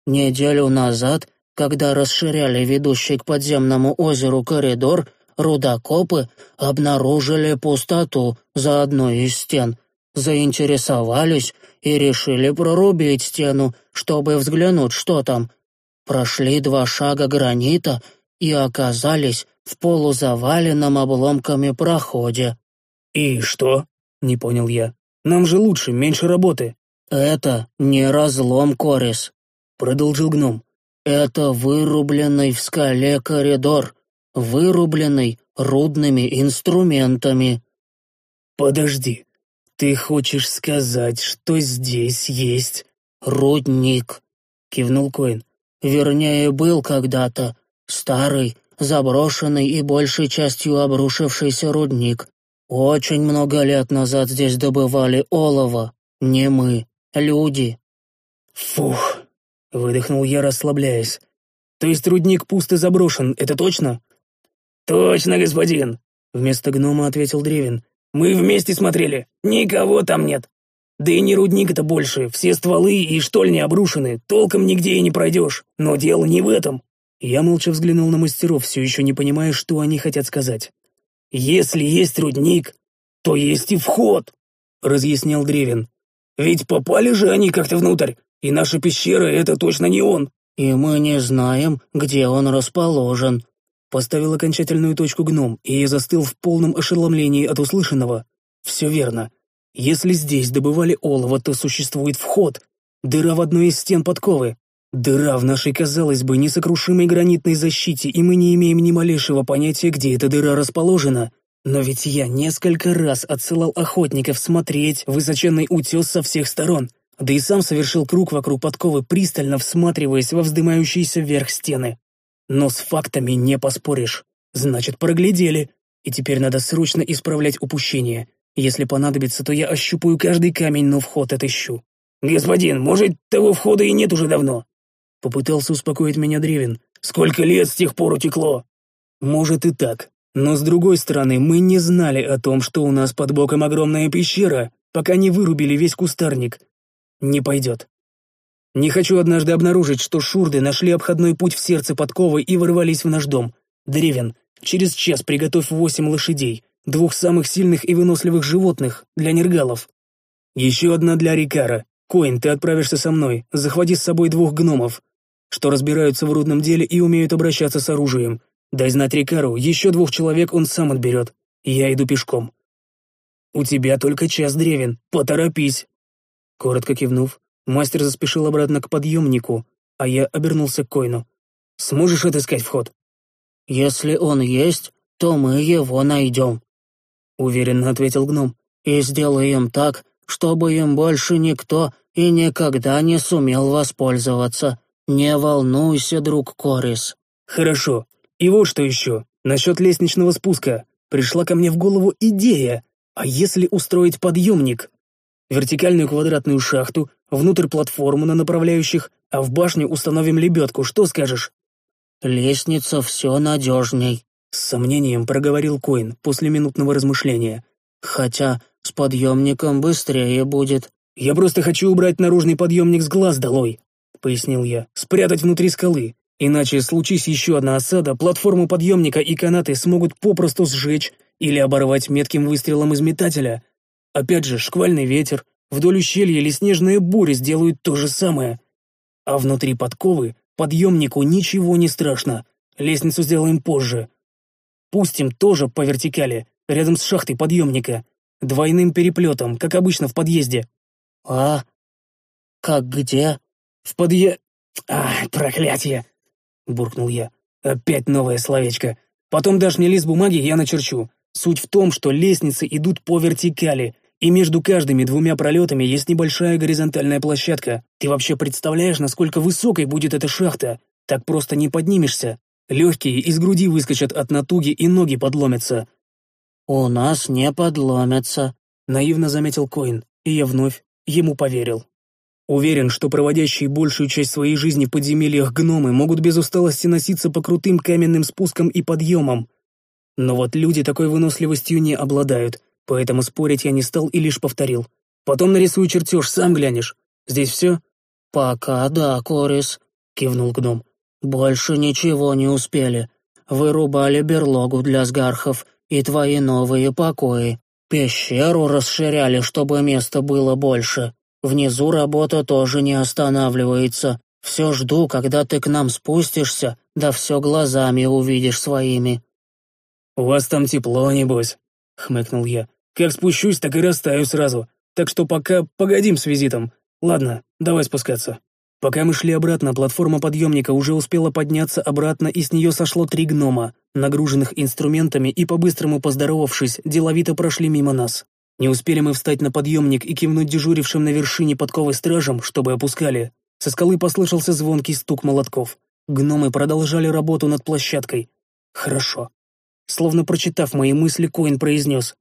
«Неделю назад, когда расширяли ведущий к подземному озеру коридор, рудокопы обнаружили пустоту за одной из стен, заинтересовались и решили прорубить стену, чтобы взглянуть, что там. Прошли два шага гранита и оказались в полузаваленном обломками проходе. «И что?» — не понял я. «Нам же лучше, меньше работы». «Это не разлом, Корис», — продолжил гном. Это вырубленный в скале коридор, вырубленный рудными инструментами». «Подожди, ты хочешь сказать, что здесь есть...» «Рудник», — кивнул Коин. «Вернее, был когда-то. Старый, заброшенный и большей частью обрушившийся рудник. Очень много лет назад здесь добывали олово. Не мы, люди». «Фух», — выдохнул я, расслабляясь. «То есть рудник пуст и заброшен, это точно?» «Точно, господин», — вместо гнома ответил Древин. «Мы вместе смотрели, никого там нет. Да и не рудник это больше, все стволы и штольни обрушены, толком нигде и не пройдешь, но дело не в этом». Я молча взглянул на мастеров, все еще не понимая, что они хотят сказать. «Если есть рудник, то есть и вход», — разъяснял Древин. «Ведь попали же они как-то внутрь, и наша пещера — это точно не он». «И мы не знаем, где он расположен», Поставил окончательную точку гном, и застыл в полном ошеломлении от услышанного. Все верно. Если здесь добывали олово, то существует вход. Дыра в одной из стен подковы. Дыра в нашей, казалось бы, несокрушимой гранитной защите, и мы не имеем ни малейшего понятия, где эта дыра расположена. Но ведь я несколько раз отсылал охотников смотреть высоченный утес со всех сторон, да и сам совершил круг вокруг подковы, пристально всматриваясь во вздымающиеся вверх стены. Но с фактами не поспоришь. Значит, проглядели. И теперь надо срочно исправлять упущение. Если понадобится, то я ощупаю каждый камень, но вход отыщу. «Господин, может, того входа и нет уже давно?» Попытался успокоить меня Древин. «Сколько лет с тех пор утекло?» «Может и так. Но с другой стороны, мы не знали о том, что у нас под боком огромная пещера, пока не вырубили весь кустарник. Не пойдет. Не хочу однажды обнаружить, что шурды нашли обходной путь в сердце подковы и ворвались в наш дом. Древен, через час приготовь восемь лошадей, двух самых сильных и выносливых животных для нергалов. Еще одна для Рикара. Коин, ты отправишься со мной, захвати с собой двух гномов, что разбираются в рудном деле и умеют обращаться с оружием. Дай знать Рикару, еще двух человек он сам отберет. Я иду пешком. У тебя только час, Древен, поторопись. Коротко кивнув, Мастер заспешил обратно к подъемнику, а я обернулся к Койну. «Сможешь отыскать вход?» «Если он есть, то мы его найдем», — уверенно ответил гном. «И сделаем так, чтобы им больше никто и никогда не сумел воспользоваться. Не волнуйся, друг Корис». «Хорошо. И вот что еще. Насчет лестничного спуска. Пришла ко мне в голову идея. А если устроить подъемник? Вертикальную квадратную шахту, внутрь платформу на направляющих, а в башню установим лебедку, что скажешь?» «Лестница все надежней», — с сомнением проговорил Коин после минутного размышления. «Хотя с подъемником быстрее будет». «Я просто хочу убрать наружный подъемник с глаз долой», — пояснил я, — «спрятать внутри скалы. Иначе, случись еще одна осада, платформу подъемника и канаты смогут попросту сжечь или оборвать метким выстрелом из метателя. Опять же, шквальный ветер, Вдоль ущелья или снежная буря сделают то же самое. А внутри подковы подъемнику ничего не страшно. Лестницу сделаем позже. Пустим тоже по вертикали, рядом с шахтой подъемника. Двойным переплетом, как обычно в подъезде. А? Как где? В подъе... Ай, проклятие! Буркнул я. Опять новое словечко. Потом дашь мне лист бумаги, я начерчу. Суть в том, что лестницы идут по вертикали, и между каждыми двумя пролетами есть небольшая горизонтальная площадка. Ты вообще представляешь, насколько высокой будет эта шахта? Так просто не поднимешься. Легкие из груди выскочат от натуги и ноги подломятся. «У нас не подломятся», — наивно заметил Коин, и я вновь ему поверил. Уверен, что проводящие большую часть своей жизни в подземельях гномы могут без усталости носиться по крутым каменным спускам и подъемам. Но вот люди такой выносливостью не обладают — Поэтому спорить я не стал и лишь повторил. «Потом нарисую чертеж, сам глянешь. Здесь все?» «Пока да, Корис», — кивнул гном. «Больше ничего не успели. Вырубали берлогу для сгархов и твои новые покои. Пещеру расширяли, чтобы места было больше. Внизу работа тоже не останавливается. Все жду, когда ты к нам спустишься, да все глазами увидишь своими». «У вас там тепло, небось?» — хмыкнул я. Как спущусь, так и растаю сразу. Так что пока погодим с визитом. Ладно, давай спускаться. Пока мы шли обратно, платформа подъемника уже успела подняться обратно, и с нее сошло три гнома, нагруженных инструментами, и, по-быстрому поздоровавшись, деловито прошли мимо нас. Не успели мы встать на подъемник и кивнуть дежурившим на вершине подковы стражам, чтобы опускали. Со скалы послышался звонкий стук молотков. Гномы продолжали работу над площадкой. Хорошо. Словно прочитав мои мысли, Коин произнес.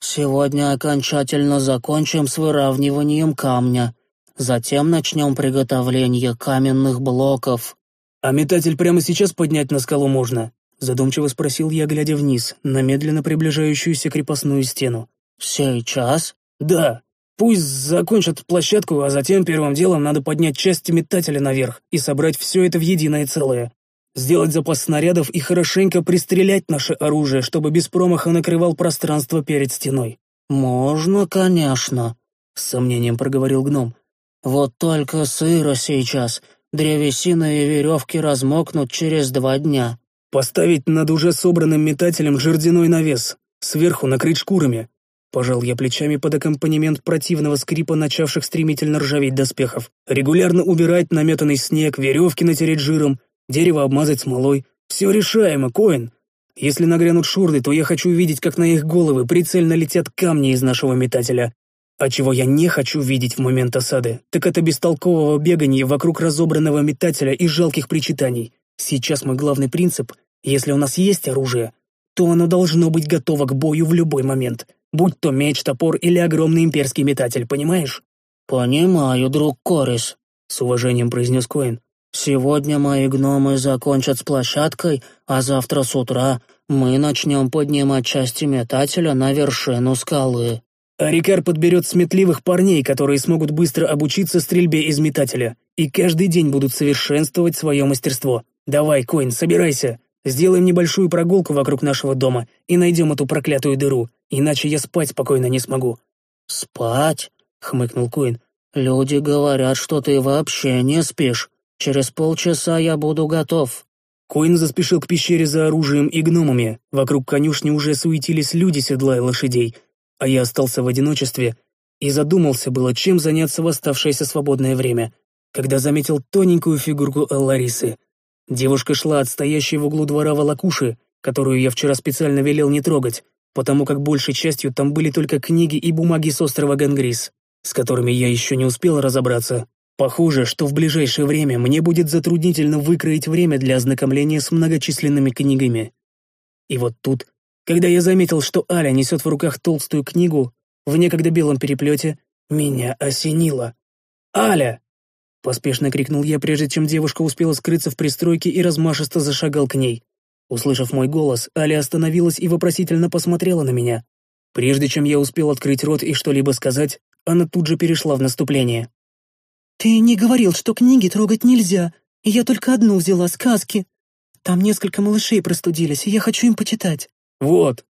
«Сегодня окончательно закончим с выравниванием камня. Затем начнем приготовление каменных блоков». «А метатель прямо сейчас поднять на скалу можно?» Задумчиво спросил я, глядя вниз, на медленно приближающуюся крепостную стену. «Сейчас?» «Да. Пусть закончат площадку, а затем первым делом надо поднять части метателя наверх и собрать все это в единое целое. Сделать запас снарядов и хорошенько пристрелять наше оружие, чтобы без промаха накрывал пространство перед стеной». «Можно, конечно», — с сомнением проговорил гном. Вот только сыро сейчас. Древесина и веревки размокнут через два дня. Поставить над уже собранным метателем жердяной навес, сверху накрыть шкурами. Пожал я плечами под аккомпанемент противного скрипа начавших стремительно ржаветь доспехов. Регулярно убирать наметанный снег, веревки натереть жиром, дерево обмазать смолой. Все решаемо, Коин. Если нагрянут шурды, то я хочу увидеть, как на их головы прицельно летят камни из нашего метателя, а чего я не хочу видеть в момент осады, так это бестолкового бегания вокруг разобранного метателя и жалких причитаний. Сейчас мой главный принцип — если у нас есть оружие, то оно должно быть готово к бою в любой момент, будь то меч, топор или огромный имперский метатель, понимаешь? «Понимаю, друг Корис», — с уважением произнес Коин. «Сегодня мои гномы закончат с площадкой, а завтра с утра мы начнем поднимать части метателя на вершину скалы». А Рикар подберет сметливых парней, которые смогут быстро обучиться стрельбе из метателя, и каждый день будут совершенствовать свое мастерство. Давай, Коин, собирайся. Сделаем небольшую прогулку вокруг нашего дома и найдем эту проклятую дыру, иначе я спать спокойно не смогу». «Спать?» — хмыкнул Коин. «Люди говорят, что ты вообще не спишь. Через полчаса я буду готов». Коин заспешил к пещере за оружием и гномами. Вокруг конюшни уже суетились люди, седлая лошадей — а я остался в одиночестве и задумался было, чем заняться в оставшееся свободное время, когда заметил тоненькую фигурку Ларисы. Девушка шла от стоящей в углу двора волокуши, которую я вчера специально велел не трогать, потому как большей частью там были только книги и бумаги с острова Гангрис, с которыми я еще не успел разобраться. Похоже, что в ближайшее время мне будет затруднительно выкроить время для ознакомления с многочисленными книгами. И вот тут когда я заметил, что Аля несет в руках толстую книгу в некогда белом переплете, меня осенило. «Аля!» — поспешно крикнул я, прежде чем девушка успела скрыться в пристройке и размашисто зашагал к ней. Услышав мой голос, Аля остановилась и вопросительно посмотрела на меня. Прежде чем я успел открыть рот и что-либо сказать, она тут же перешла в наступление. «Ты не говорил, что книги трогать нельзя, и я только одну взяла, сказки. Там несколько малышей простудились, и я хочу им почитать». «Вот».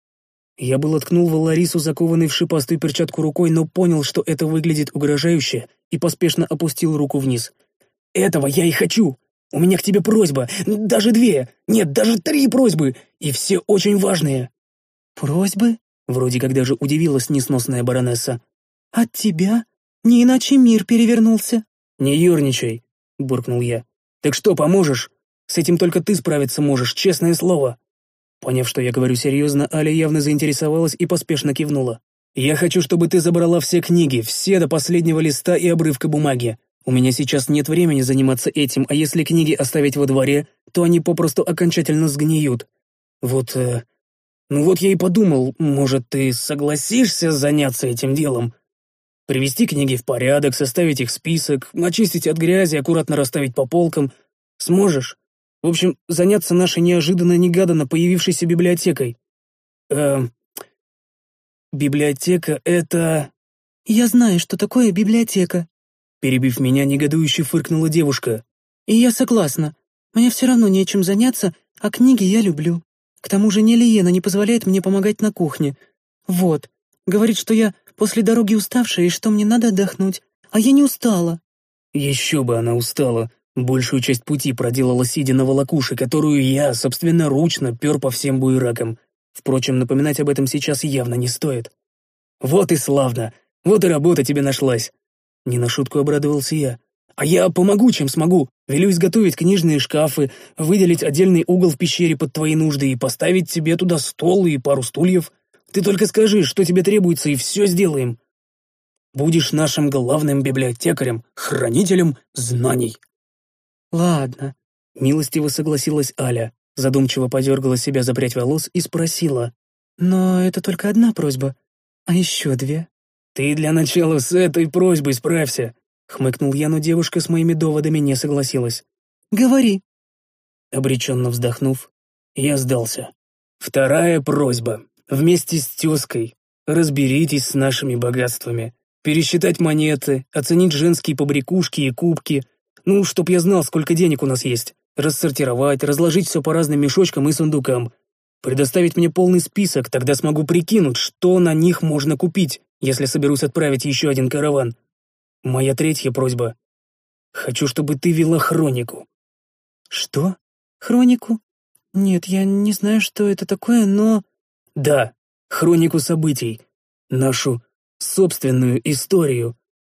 Я был откнул Ларису, закованный в шипастую перчатку рукой, но понял, что это выглядит угрожающе, и поспешно опустил руку вниз. «Этого я и хочу! У меня к тебе просьба, даже две, нет, даже три просьбы, и все очень важные!» «Просьбы?» — вроде как даже удивилась несносная баронесса. «От тебя? Не иначе мир перевернулся». «Не ерничай», — буркнул я. «Так что, поможешь? С этим только ты справиться можешь, честное слово». Поняв, что я говорю серьезно, Аля явно заинтересовалась и поспешно кивнула. «Я хочу, чтобы ты забрала все книги, все до последнего листа и обрывка бумаги. У меня сейчас нет времени заниматься этим, а если книги оставить во дворе, то они попросту окончательно сгниют. Вот... Э, ну вот я и подумал, может, ты согласишься заняться этим делом? Привести книги в порядок, составить их список, очистить от грязи, аккуратно расставить по полкам. Сможешь?» В общем, заняться нашей неожиданно-негаданно появившейся библиотекой. Эм... Библиотека — это... «Я знаю, что такое библиотека», — перебив меня, негодующе фыркнула девушка. «И я согласна. Мне все равно нечем заняться, а книги я люблю. К тому же Нелиена не позволяет мне помогать на кухне. Вот. Говорит, что я после дороги уставшая и что мне надо отдохнуть. А я не устала». Еще бы она устала. Большую часть пути проделала сидя на волокуше, которую я, собственноручно, пер по всем буеракам. Впрочем, напоминать об этом сейчас явно не стоит. «Вот и славно! Вот и работа тебе нашлась!» Не на шутку обрадовался я. А я помогу, чем смогу. Велю изготовить книжные шкафы, выделить отдельный угол в пещере под твои нужды и поставить тебе туда стол и пару стульев. Ты только скажи, что тебе требуется, и все сделаем. Будешь нашим главным библиотекарем, хранителем знаний». «Ладно», — милостиво согласилась Аля, задумчиво подергала себя за прядь волос и спросила. «Но это только одна просьба, а еще две». «Ты для начала с этой просьбой справься», — хмыкнул я, но девушка с моими доводами не согласилась. «Говори». Обреченно вздохнув, я сдался. «Вторая просьба. Вместе с тезкой. Разберитесь с нашими богатствами. Пересчитать монеты, оценить женские побрякушки и кубки. Ну, чтоб я знал, сколько денег у нас есть. Рассортировать, разложить все по разным мешочкам и сундукам. Предоставить мне полный список, тогда смогу прикинуть, что на них можно купить, если соберусь отправить еще один караван. Моя третья просьба. Хочу, чтобы ты вела хронику. Что? Хронику? Нет, я не знаю, что это такое, но... Да, хронику событий. Нашу собственную историю.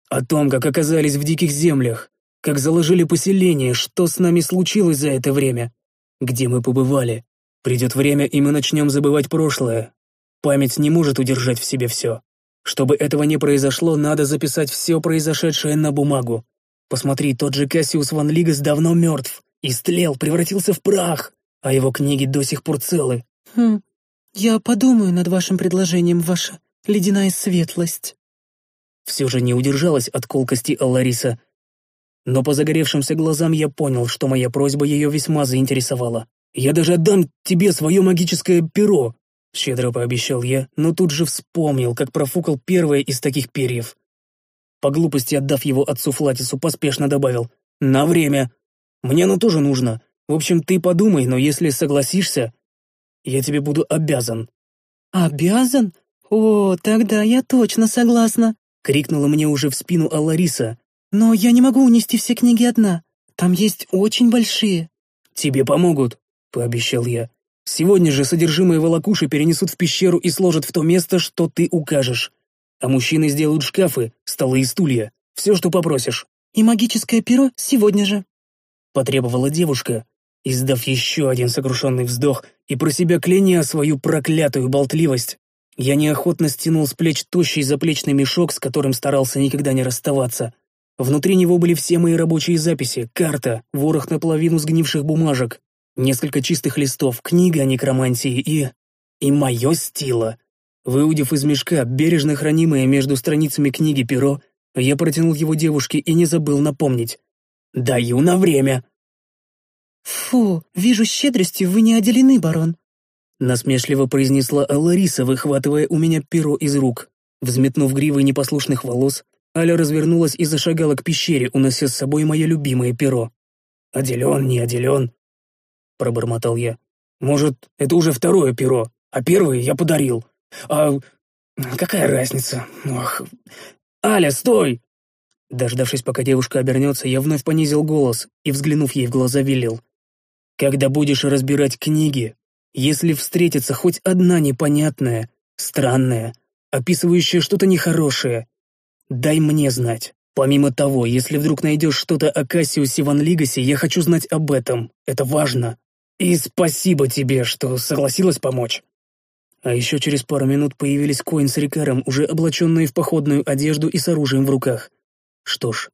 О том, как оказались в диких землях, как заложили поселение, что с нами случилось за это время, где мы побывали. Придет время, и мы начнем забывать прошлое. Память не может удержать в себе все. Чтобы этого не произошло, надо записать все произошедшее на бумагу. Посмотри, тот же Кассиус Ван Лигас давно мертв, истлел, превратился в прах, а его книги до сих пор целы. Хм, я подумаю над вашим предложением, ваша ледяная светлость. Все же не удержалась от колкости Аллариса. Но по загоревшимся глазам я понял, что моя просьба ее весьма заинтересовала. «Я даже отдам тебе свое магическое перо», — щедро пообещал я, но тут же вспомнил, как профукал первое из таких перьев. По глупости отдав его отцу Флатису, поспешно добавил «На время. Мне оно тоже нужно. В общем, ты подумай, но если согласишься, я тебе буду обязан». «Обязан? «О, тогда я точно согласна!» — крикнула мне уже в спину Аллариса. «Но я не могу унести все книги одна. Там есть очень большие». «Тебе помогут», — пообещал я. «Сегодня же содержимое волокуши перенесут в пещеру и сложат в то место, что ты укажешь. А мужчины сделают шкафы, столы и стулья. Все, что попросишь». «И магическое перо сегодня же», — потребовала девушка, издав еще один сокрушенный вздох и про себя кляня свою проклятую болтливость. Я неохотно стянул с плеч тощий заплечный мешок, с которым старался никогда не расставаться. Внутри него были все мои рабочие записи, карта, ворох наполовину сгнивших бумажек, несколько чистых листов, книга о некромантии и... и мое стило. Выудив из мешка бережно хранимое между страницами книги перо, я протянул его девушке и не забыл напомнить. «Даю на время!» «Фу, вижу, щедростью вы не отделены, барон», Насмешливо произнесла Аллариса, выхватывая у меня перо из рук. Взметнув гривой непослушных волос, Аля развернулась и зашагала к пещере, унося с собой мое любимое перо. «Отделен, не отделен», — пробормотал я. «Может, это уже второе перо, а первое я подарил. А какая разница? Ох. Аля, стой!» Дождавшись, пока девушка обернется, я вновь понизил голос и, взглянув ей в глаза, велел. «Когда будешь разбирать книги, если встретится хоть одна непонятная, странная, описывающая что-то нехорошее, дай мне знать. Помимо того, если вдруг найдешь что-то о Кассиусе Ван Лигасе, я хочу знать об этом. Это важно. И спасибо тебе, что согласилась помочь. А еще через пару минут появились Коин с Рикаром, уже облаченные в походную одежду и с оружием в руках. Что ж,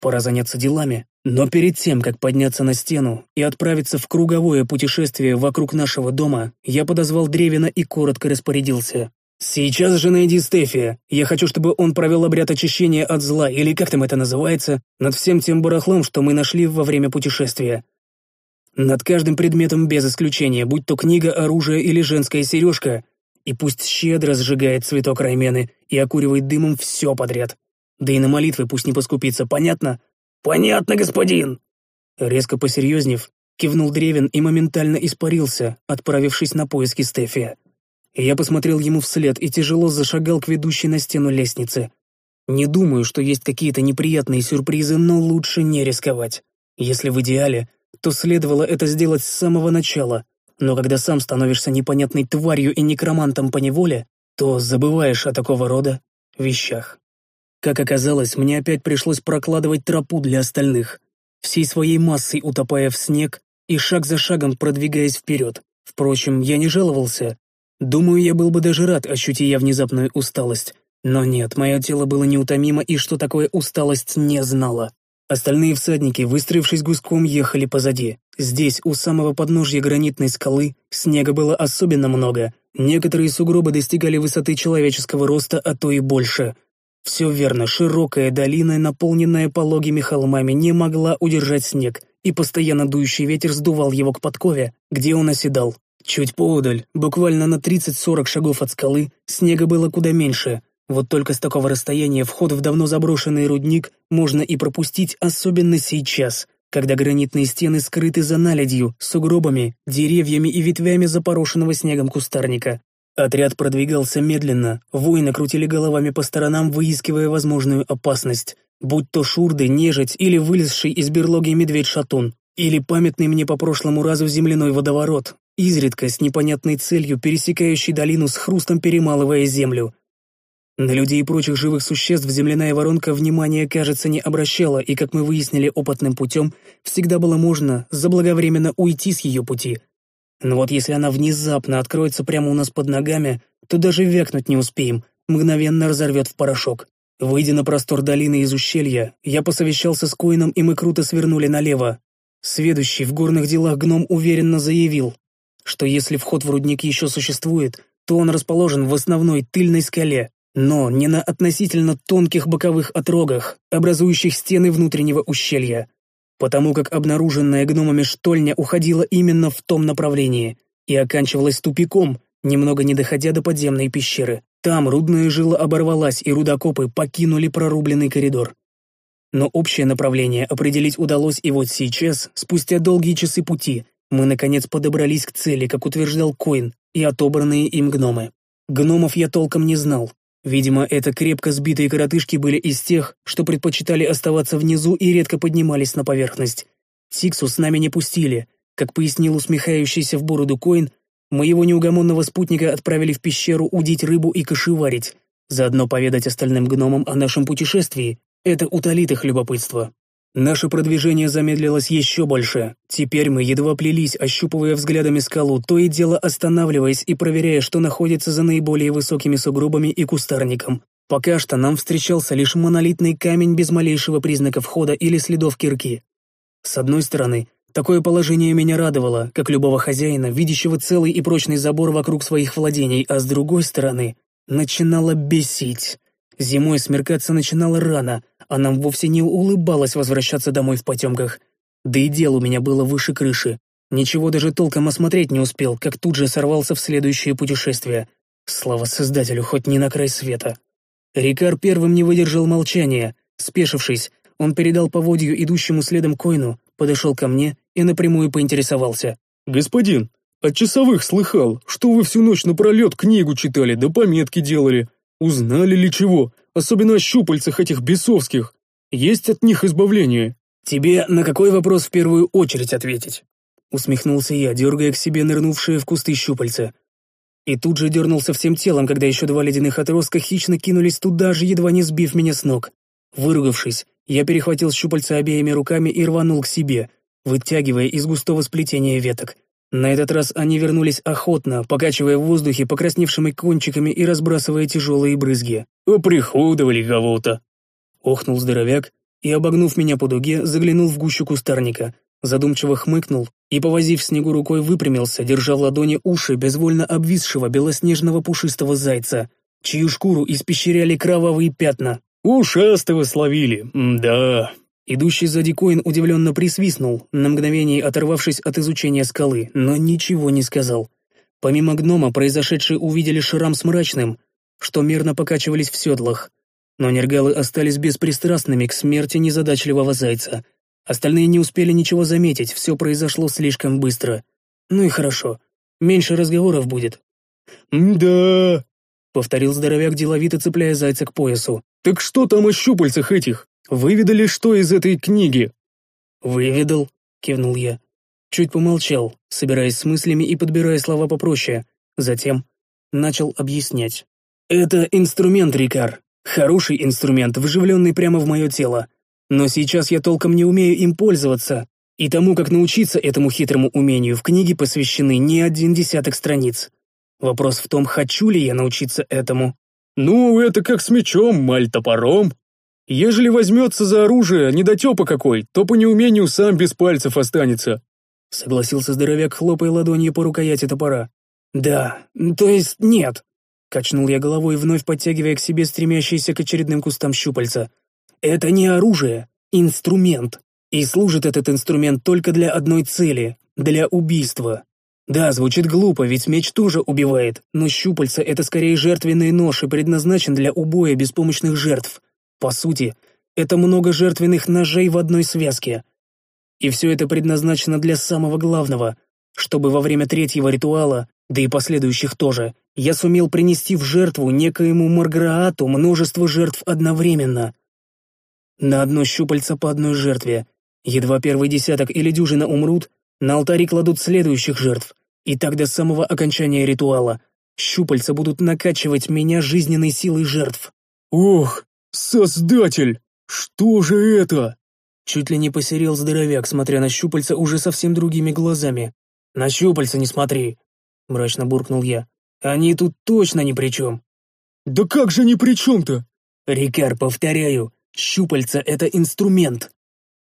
пора заняться делами. Но перед тем, как подняться на стену и отправиться в круговое путешествие вокруг нашего дома, я подозвал Древина и коротко распорядился. «Сейчас же найди Стефия. Я хочу, чтобы он провел обряд очищения от зла, или как там это называется, над всем тем барахлом, что мы нашли во время путешествия. Над каждым предметом без исключения, будь то книга, оружие или женская сережка, и пусть щедро сжигает цветок раймены и окуривает дымом все подряд. Да и на молитвы пусть не поскупится, понятно?» «Понятно, господин!» Резко посерьезнев, кивнул Древин и моментально испарился, отправившись на поиски Стефия. Я посмотрел ему вслед и тяжело зашагал к ведущей на стену лестнице. Не думаю, что есть какие-то неприятные сюрпризы, но лучше не рисковать. Если в идеале, то следовало это сделать с самого начала, но когда сам становишься непонятной тварью и некромантом по неволе, то забываешь о такого рода вещах. Как оказалось, мне опять пришлось прокладывать тропу для остальных, всей своей массой утопая в снег и шаг за шагом продвигаясь вперед. Впрочем, я не жаловался. Думаю, я был бы даже рад, ощути я внезапную усталость. Но нет, мое тело было неутомимо и что такое усталость не знало. Остальные всадники, выстроившись гуськом, ехали позади. Здесь, у самого подножья гранитной скалы, снега было особенно много. Некоторые сугробы достигали высоты человеческого роста, а то и больше. Все верно, широкая долина, наполненная пологими холмами, не могла удержать снег, и постоянно дующий ветер сдувал его к подкове, где он оседал. Чуть поодаль, буквально на 30-40 шагов от скалы, снега было куда меньше. Вот только с такого расстояния вход в давно заброшенный рудник можно и пропустить, особенно сейчас, когда гранитные стены скрыты за наледью, сугробами, деревьями и ветвями запорошенного снегом кустарника. Отряд продвигался медленно, воины крутили головами по сторонам, выискивая возможную опасность, будь то шурды, нежить или вылезший из берлоги медведь-шатун, или памятный мне по прошлому разу земляной водоворот, изредка с непонятной целью пересекающий долину с хрустом перемалывая землю. На людей и прочих живых существ земляная воронка внимания, кажется, не обращала, и, как мы выяснили опытным путем, всегда было можно заблаговременно уйти с ее пути. Но вот если она внезапно откроется прямо у нас под ногами, то даже вякнуть не успеем, мгновенно разорвет в порошок. Выйдя на простор долины из ущелья, я посовещался с Коином, и мы круто свернули налево. Сведущий в горных делах гном уверенно заявил, что если вход в рудник еще существует, то он расположен в основной тыльной скале, но не на относительно тонких боковых отрогах, образующих стены внутреннего ущелья, потому как обнаруженная гномами штольня уходила именно в том направлении и оканчивалась тупиком, немного не доходя до подземной пещеры. Там рудная жила оборвалась, и рудокопы покинули прорубленный коридор. Но общее направление определить удалось, и вот сейчас, спустя долгие часы пути, мы, наконец, подобрались к цели, как утверждал Коин, и отобранные им гномы. Гномов я толком не знал. Видимо, это крепко сбитые коротышки были из тех, что предпочитали оставаться внизу и редко поднимались на поверхность. Сиксу с нами не пустили. Как пояснил усмехающийся в бороду Коин, моего неугомонного спутника отправили в пещеру удить рыбу и кошеварить, заодно поведать остальным гномам о нашем путешествии. Это утолит их любопытство. Наше продвижение замедлилось еще больше. Теперь мы едва плелись, ощупывая взглядами скалу, то и дело останавливаясь и проверяя, что находится за наиболее высокими сугробами и кустарником. Пока что нам встречался лишь монолитный камень без малейшего признака входа или следов кирки. С одной стороны, такое положение меня радовало, как любого хозяина, видящего целый и прочный забор вокруг своих владений, а с другой стороны, начинало бесить. Зимой смеркаться начинало рано, а нам вовсе не улыбалось возвращаться домой в потемках. Да и дел у меня было выше крыши. Ничего даже толком осмотреть не успел, как тут же сорвался в следующее путешествие. Слава Создателю, хоть не на край света. Рикар первым не выдержал молчания. Спешившись, он передал поводью идущему следом Койну, подошел ко мне и напрямую поинтересовался. «Господин, от часовых слыхал, что вы всю ночь напролет книгу читали да пометки делали. Узнали ли чего, особенно о щупальцах этих бесовских? Есть от них избавление?» «Тебе на какой вопрос в первую очередь ответить?» Усмехнулся я, дергая к себе нырнувшие в кусты щупальца. И тут же дернулся всем телом, когда еще два ледяных отростка хищно кинулись туда же, едва не сбив меня с ног. Выругавшись, я перехватил щупальца обеими руками и рванул к себе, вытягивая из густого сплетения веток. На этот раз они вернулись охотно, покачивая в воздухе покрасневшими кончиками и разбрасывая тяжелые брызги. «Оприходовали кого-то!» Охнул здоровяк и, обогнув меня по дуге, заглянул в гущу кустарника, задумчиво хмыкнул и, повозив снегу рукой, выпрямился, держа в ладони уши безвольно обвисшего белоснежного пушистого зайца, чью шкуру испещряли кровавые пятна. «Ушастого словили, да!» Идущий сзади Коин удивленно присвистнул, на мгновение оторвавшись от изучения скалы, но ничего не сказал. Помимо гнома, произошедшие увидели шрам с мрачным, что мирно покачивались в седлах. Но нергалы остались беспристрастными к смерти незадачливого зайца. Остальные не успели ничего заметить, все произошло слишком быстро. Ну и хорошо, меньше разговоров будет. «Да», — повторил здоровяк, деловито цепляя зайца к поясу. «Так что там о щупальцах этих?» Выведали, что из этой книги?» «Выведал», — кивнул я. Чуть помолчал, собираясь с мыслями и подбирая слова попроще. Затем начал объяснять. «Это инструмент, Рикар. Хороший инструмент, вживленный прямо в мое тело. Но сейчас я толком не умею им пользоваться, и тому, как научиться этому хитрому умению, в книге посвящены не один десяток страниц. Вопрос в том, хочу ли я научиться этому. «Ну, это как с мечом, маль топором. Ежели возьмется за оружие недотепа какой, то по неумению сам без пальцев останется», согласился здоровяк, хлопая ладонью по рукояти топора. «Да, то есть нет», качнул я головой, вновь подтягивая к себе стремящиеся к очередным кустам щупальца. «Это не оружие, инструмент. И служит этот инструмент только для одной цели — для убийства. Да, звучит глупо, ведь меч тоже убивает, но щупальца — это скорее жертвенный нож и предназначен для убоя беспомощных жертв. По сути, это много жертвенных ножей в одной связке. И все это предназначено для самого главного, чтобы во время третьего ритуала, да и последующих тоже, я сумел принести в жертву некоему Марграату множество жертв одновременно. На одно щупальце по одной жертве. Едва первый десяток или дюжина умрут, на алтаре кладут следующих жертв, и так до самого окончания ритуала щупальца будут накачивать меня жизненной силой жертв. «Ох, создатель! Что же это?» Чуть ли не посерел здоровяк, смотря на щупальца уже совсем другими глазами. «На щупальца не смотри!» — мрачно буркнул я. «Они тут точно ни при чем!» «Да как же ни при чем-то?» «Рикар, повторяю, щупальца — это инструмент!»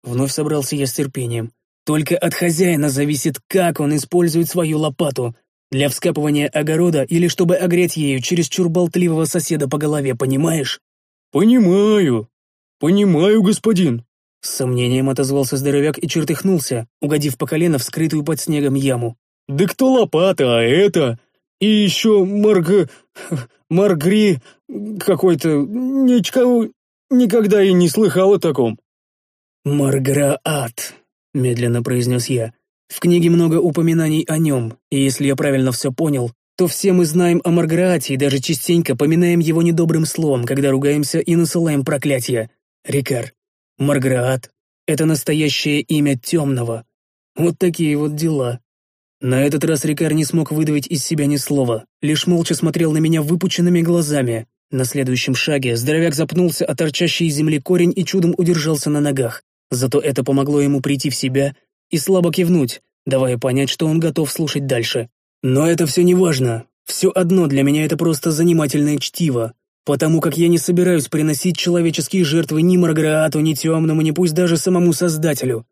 Вновь собрался я с терпением. Только от хозяина зависит, как он использует свою лопату. Для вскапывания огорода или чтобы огреть ею чересчур болтливого соседа по голове, понимаешь? «Понимаю. Понимаю, господин». С сомнением отозвался здоровяк и чертыхнулся, угодив по колено в скрытую под снегом яму. «Да кто лопата, а это? И еще Марг... Маргри... какой-то... Ничего... Никогда и не слыхал о таком». «Марграат», — медленно произнес я. «В книге много упоминаний о нем, и если я правильно все понял, то все мы знаем о Марграате и даже частенько поминаем его недобрым словом, когда ругаемся и насылаем проклятия. Рикар, Марграат — это настоящее имя темного. Вот такие вот дела». На этот раз Рикар не смог выдавить из себя ни слова, лишь молча смотрел на меня выпученными глазами. На следующем шаге здоровяк запнулся о торчащий из земли корень и чудом удержался на ногах. Зато это помогло ему прийти в себя и слабо кивнуть, давая понять, что он готов слушать дальше. Но это все не важно. Все одно для меня это просто занимательное чтиво, потому как я не собираюсь приносить человеческие жертвы ни Маргарату, ни Темному, ни пусть даже самому Создателю.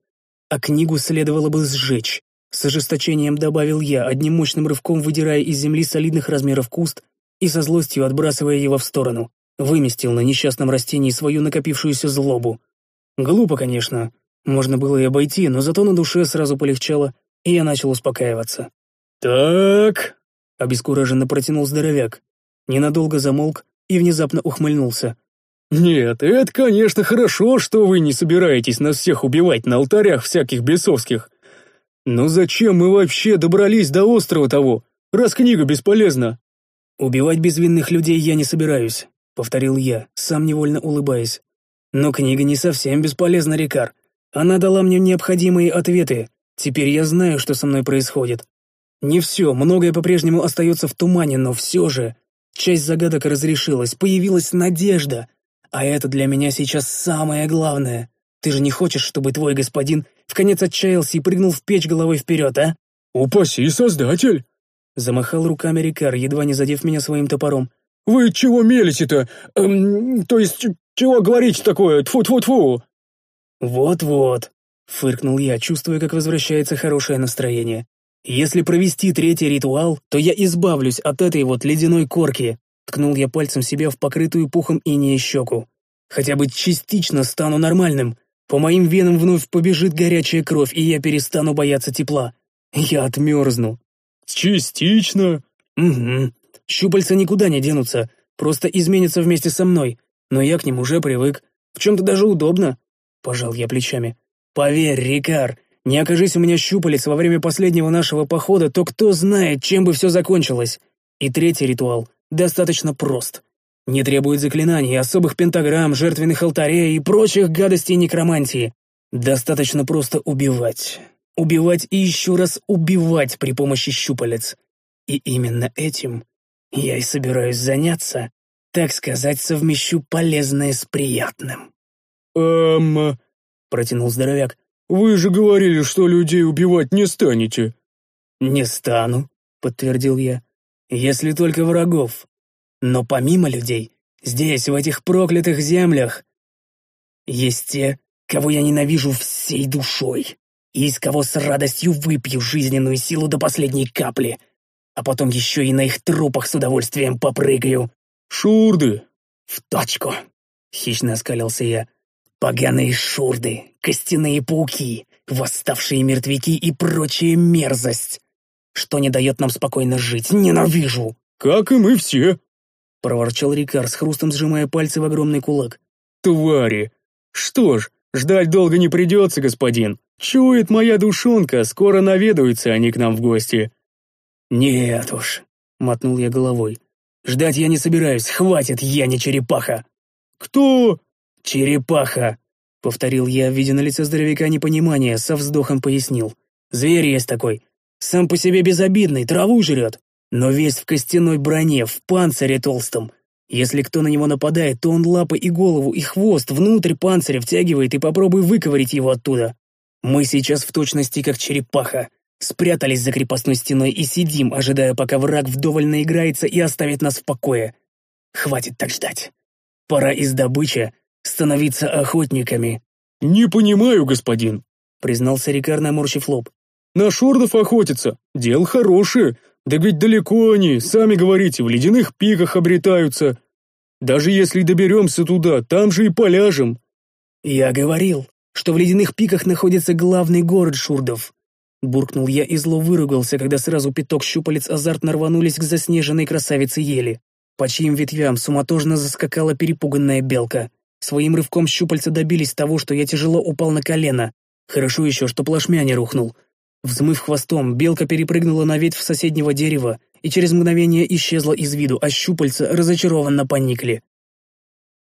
А книгу следовало бы сжечь. С ожесточением добавил я, одним мощным рывком выдирая из земли солидных размеров куст и со злостью отбрасывая его в сторону. Выместил на несчастном растении свою накопившуюся злобу. Глупо, конечно. Можно было и обойти, но зато на душе сразу полегчало, и я начал успокаиваться. «Так...» — обескураженно протянул здоровяк. Ненадолго замолк и внезапно ухмыльнулся. «Нет, это, конечно, хорошо, что вы не собираетесь нас всех убивать на алтарях всяких бесовских. Но зачем мы вообще добрались до острова того, раз книга бесполезна?» «Убивать безвинных людей я не собираюсь», — повторил я, сам невольно улыбаясь. Но книга не совсем бесполезна, Рикар. Она дала мне необходимые ответы. Теперь я знаю, что со мной происходит. Не все, многое по-прежнему остается в тумане, но все же. Часть загадок разрешилась, появилась надежда. А это для меня сейчас самое главное. Ты же не хочешь, чтобы твой господин в конец отчаялся и прыгнул в печь головой вперед, а? «Упаси, Создатель!» Замахал руками Рикар, едва не задев меня своим топором. «Вы чего мелите-то? Эм, то есть, чего говорить такое? Тфу-тфу-тфу!» «Вот-вот», — фыркнул я, чувствуя, как возвращается хорошее настроение. «Если провести третий ритуал, то я избавлюсь от этой вот ледяной корки», — ткнул я пальцем себе в покрытую пухом инея щеку. «Хотя бы частично стану нормальным. По моим венам вновь побежит горячая кровь, и я перестану бояться тепла. Я отмерзну». «Частично?» «Угу. Щупальца никуда не денутся, просто изменятся вместе со мной но я к ним уже привык. В чем-то даже удобно. Пожал я плечами. Поверь, Рикар, не окажись у меня щупалец во время последнего нашего похода, то кто знает, чем бы все закончилось. И третий ритуал достаточно прост. Не требует заклинаний, особых пентаграмм, жертвенных алтарей и прочих гадостей некромантии. Достаточно просто убивать. Убивать и еще раз убивать при помощи щупалец. И именно этим я и собираюсь заняться так сказать, совмещу полезное с приятным». «Эм...» — протянул здоровяк. «Вы же говорили, что людей убивать не станете». «Не стану», — подтвердил я, — «если только врагов. Но помимо людей, здесь, в этих проклятых землях, есть те, кого я ненавижу всей душой, и из кого с радостью выпью жизненную силу до последней капли, а потом еще и на их трупах с удовольствием попрыгаю». «Шурды!» «В точку!» — хищно оскалился я. «Поганые шурды, костяные пауки, восставшие мертвяки и прочая мерзость, что не дает нам спокойно жить. Ненавижу!» «Как и мы все!» — проворчал Рикар с хрустом сжимая пальцы в огромный кулак. «Твари! Что ж, ждать долго не придется, господин. Чует моя душонка, скоро наведаются они к нам в гости». «Нет уж», — мотнул я головой. «Ждать я не собираюсь, хватит, я не черепаха». «Кто?» «Черепаха», — повторил я, видя на лице здоровяка непонимание, со вздохом пояснил. «Зверь есть такой. Сам по себе безобидный, траву жрет, но весь в костяной броне, в панцире толстом. Если кто на него нападает, то он лапы и голову, и хвост внутрь панциря втягивает и попробуй выковырить его оттуда. Мы сейчас в точности как черепаха. Спрятались за крепостной стеной и сидим, ожидая, пока враг вдоволь наиграется и оставит нас в покое. Хватит так ждать. Пора из добычи становиться охотниками. «Не понимаю, господин», — признался Рикар, наморщив лоб. «На шордов охотиться. Дело хорошее. Да ведь далеко они, сами говорите, в ледяных пиках обретаются. Даже если доберемся туда, там же и поляжем». «Я говорил, что в ледяных пиках находится главный город шурдов», Буркнул я и зло выругался, когда сразу пяток щупалец азартно рванулись к заснеженной красавице ели, по чьим ветвям суматожно заскакала перепуганная белка. Своим рывком щупальца добились того, что я тяжело упал на колено. Хорошо еще, что плашмя не рухнул. Взмыв хвостом, белка перепрыгнула на ветвь соседнего дерева и через мгновение исчезла из виду, а щупальца разочарованно поникли.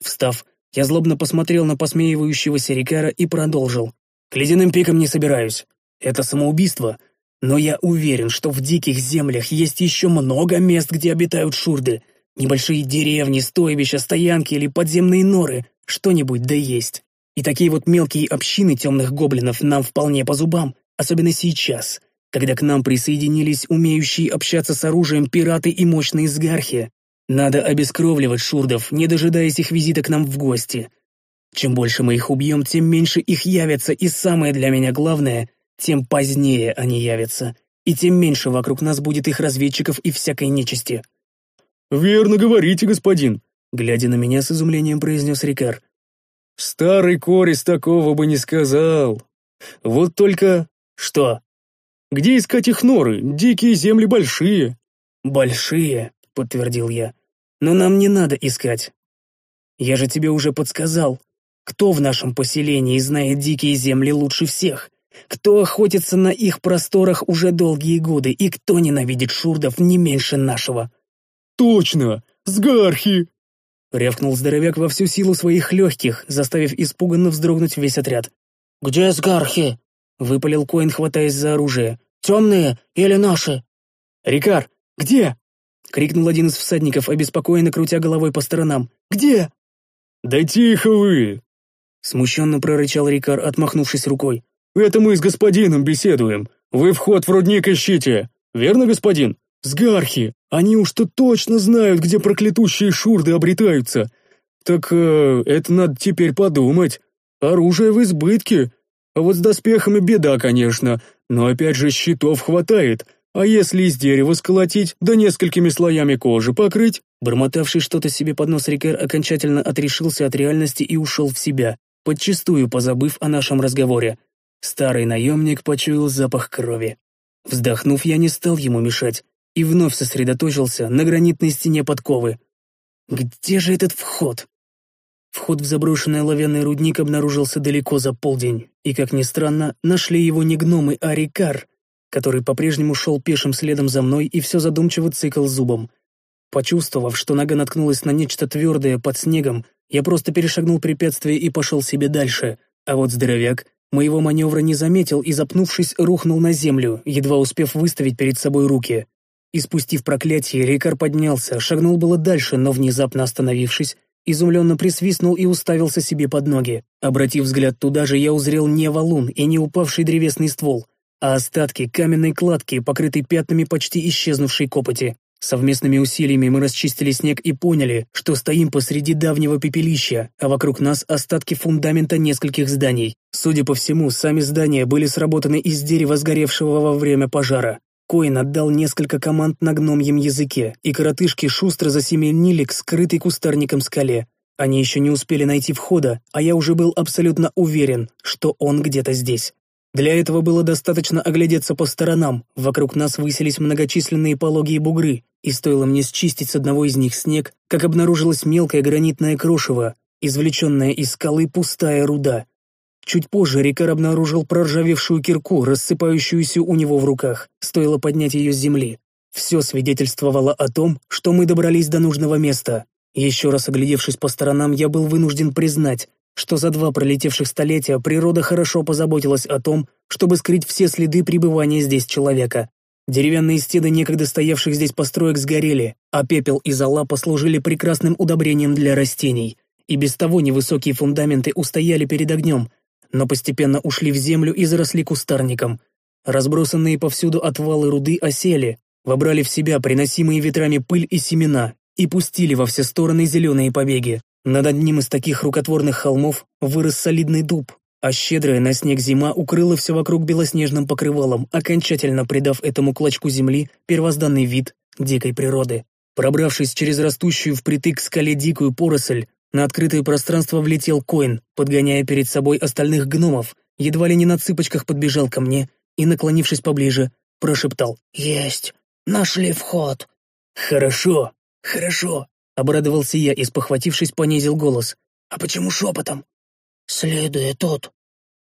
Встав, я злобно посмотрел на посмеивающегося Рикара и продолжил. «К ледяным пикам не собираюсь. Это самоубийство, но я уверен, что в диких землях есть еще много мест, где обитают шурды. Небольшие деревни, стойбища, стоянки или подземные норы, что-нибудь да есть. И такие вот мелкие общины темных гоблинов нам вполне по зубам, особенно сейчас, когда к нам присоединились умеющие общаться с оружием пираты и мощные сгархи. Надо обескровливать шурдов, не дожидаясь их визита к нам в гости. Чем больше мы их убьем, тем меньше их явятся, и самое для меня главное, тем позднее они явятся, и тем меньше вокруг нас будет их разведчиков и всякой нечисти». «Верно говорите, господин», — глядя на меня с изумлением произнес Рикар. «Старый Корис такого бы не сказал. Вот только...» «Что?» «Где искать их норы? Дикие земли большие». «Большие», — подтвердил я. «Но нам не надо искать. Я же тебе уже подсказал, кто в нашем поселении знает дикие земли лучше всех кто охотится на их просторах уже долгие годы и кто ненавидит шурдов не меньше нашего. «Точно! Сгархи!» Рявкнул здоровяк во всю силу своих легких, заставив испуганно вздрогнуть весь отряд. «Где сгархи?» — выпалил Коин, хватаясь за оружие. «Темные или наши?» «Рикар, где?» — крикнул один из всадников, обеспокоенно крутя головой по сторонам. «Где?» «Да тихо вы!» — смущенно прорычал Рикар, отмахнувшись рукой. Это мы с господином беседуем. Вы вход в рудник ищите. Верно, господин? Сгархи. Они уж-то точно знают, где проклятущие шурды обретаются. Так э, это надо теперь подумать. Оружие в избытке. А вот с доспехами беда, конечно. Но опять же щитов хватает. А если из дерева сколотить, да несколькими слоями кожи покрыть? Бормотавший что-то себе под нос Рикер окончательно отрешился от реальности и ушел в себя, подчистую позабыв о нашем разговоре. Старый наемник почуял запах крови. Вздохнув, я не стал ему мешать и вновь сосредоточился на гранитной стене подковы. Где же этот вход? Вход в заброшенный оловянный рудник обнаружился далеко за полдень, и, как ни странно, нашли его не гномы, а рекар, который по-прежнему шел пешим следом за мной и все задумчиво цикл зубом. Почувствовав, что нога наткнулась на нечто твердое под снегом, я просто перешагнул препятствие и пошел себе дальше, а вот здоровяк Моего маневра не заметил и, запнувшись, рухнул на землю, едва успев выставить перед собой руки. Испустив проклятие, Рикар поднялся, шагнул было дальше, но внезапно остановившись, изумленно присвистнул и уставился себе под ноги. Обратив взгляд туда же, я узрел не валун и не упавший древесный ствол, а остатки каменной кладки, покрытой пятнами почти исчезнувшей копоти. Совместными усилиями мы расчистили снег и поняли, что стоим посреди давнего пепелища, а вокруг нас остатки фундамента нескольких зданий. Судя по всему, сами здания были сработаны из дерева, сгоревшего во время пожара. Коин отдал несколько команд на гномьем языке, и коротышки шустро засеменили к скрытой кустарником скале. Они еще не успели найти входа, а я уже был абсолютно уверен, что он где-то здесь. Для этого было достаточно оглядеться по сторонам, вокруг нас высились многочисленные пологие бугры, и стоило мне счистить с одного из них снег, как обнаружилось мелкое гранитное крошево, извлеченная из скалы пустая руда. Чуть позже Рикар обнаружил проржавевшую кирку, рассыпающуюся у него в руках, стоило поднять ее с земли. Все свидетельствовало о том, что мы добрались до нужного места. Еще раз оглядевшись по сторонам, я был вынужден признать, что за два пролетевших столетия природа хорошо позаботилась о том, чтобы скрыть все следы пребывания здесь человека. Деревянные стены некогда стоявших здесь построек сгорели, а пепел и зола послужили прекрасным удобрением для растений. И без того невысокие фундаменты устояли перед огнем, но постепенно ушли в землю и заросли кустарником. Разбросанные повсюду отвалы руды осели, вобрали в себя приносимые ветрами пыль и семена и пустили во все стороны зеленые побеги. Над одним из таких рукотворных холмов вырос солидный дуб, а щедрая на снег зима укрыла все вокруг белоснежным покрывалом, окончательно придав этому клочку земли первозданный вид дикой природы. Пробравшись через растущую впритык к скале дикую поросль, на открытое пространство влетел Коин, подгоняя перед собой остальных гномов, едва ли не на цыпочках подбежал ко мне и, наклонившись поближе, прошептал «Есть! Нашли вход!» «Хорошо, хорошо!» — обрадовался я и, спохватившись, понизил голос. «А почему шепотом?» «Следы тут!»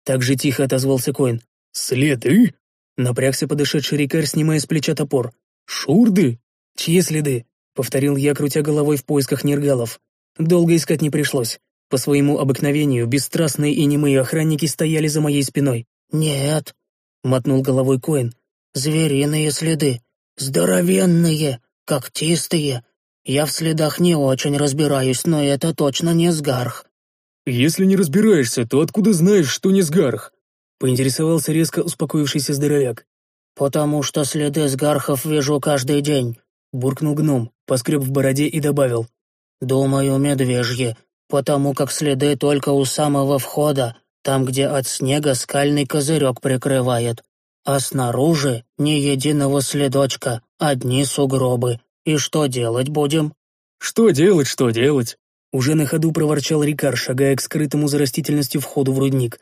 Так же тихо отозвался Коин. «Следы?» Напрягся подошедший Рикар, снимая с плеча топор. «Шурды?» «Чьи следы?» — повторил я, крутя головой в поисках нергалов. Долго искать не пришлось. По своему обыкновению бесстрастные и немые охранники стояли за моей спиной. «Нет», — мотнул головой Коэн. «Звериные следы. Здоровенные, когтистые. Я в следах не очень разбираюсь, но это точно не сгарх». «Если не разбираешься, то откуда знаешь, что не сгарх?» — поинтересовался резко успокоившийся здоровяк. «Потому что следы сгархов вижу каждый день», — буркнул гном, поскреб в бороде и добавил. «Думаю, медвежьи, потому как следы только у самого входа, там, где от снега скальный козырек прикрывает. А снаружи ни единого следочка, одни сугробы. И что делать будем?» «Что делать, что делать?» Уже на ходу проворчал Рикар, шагая к скрытому за растительностью входу в рудник.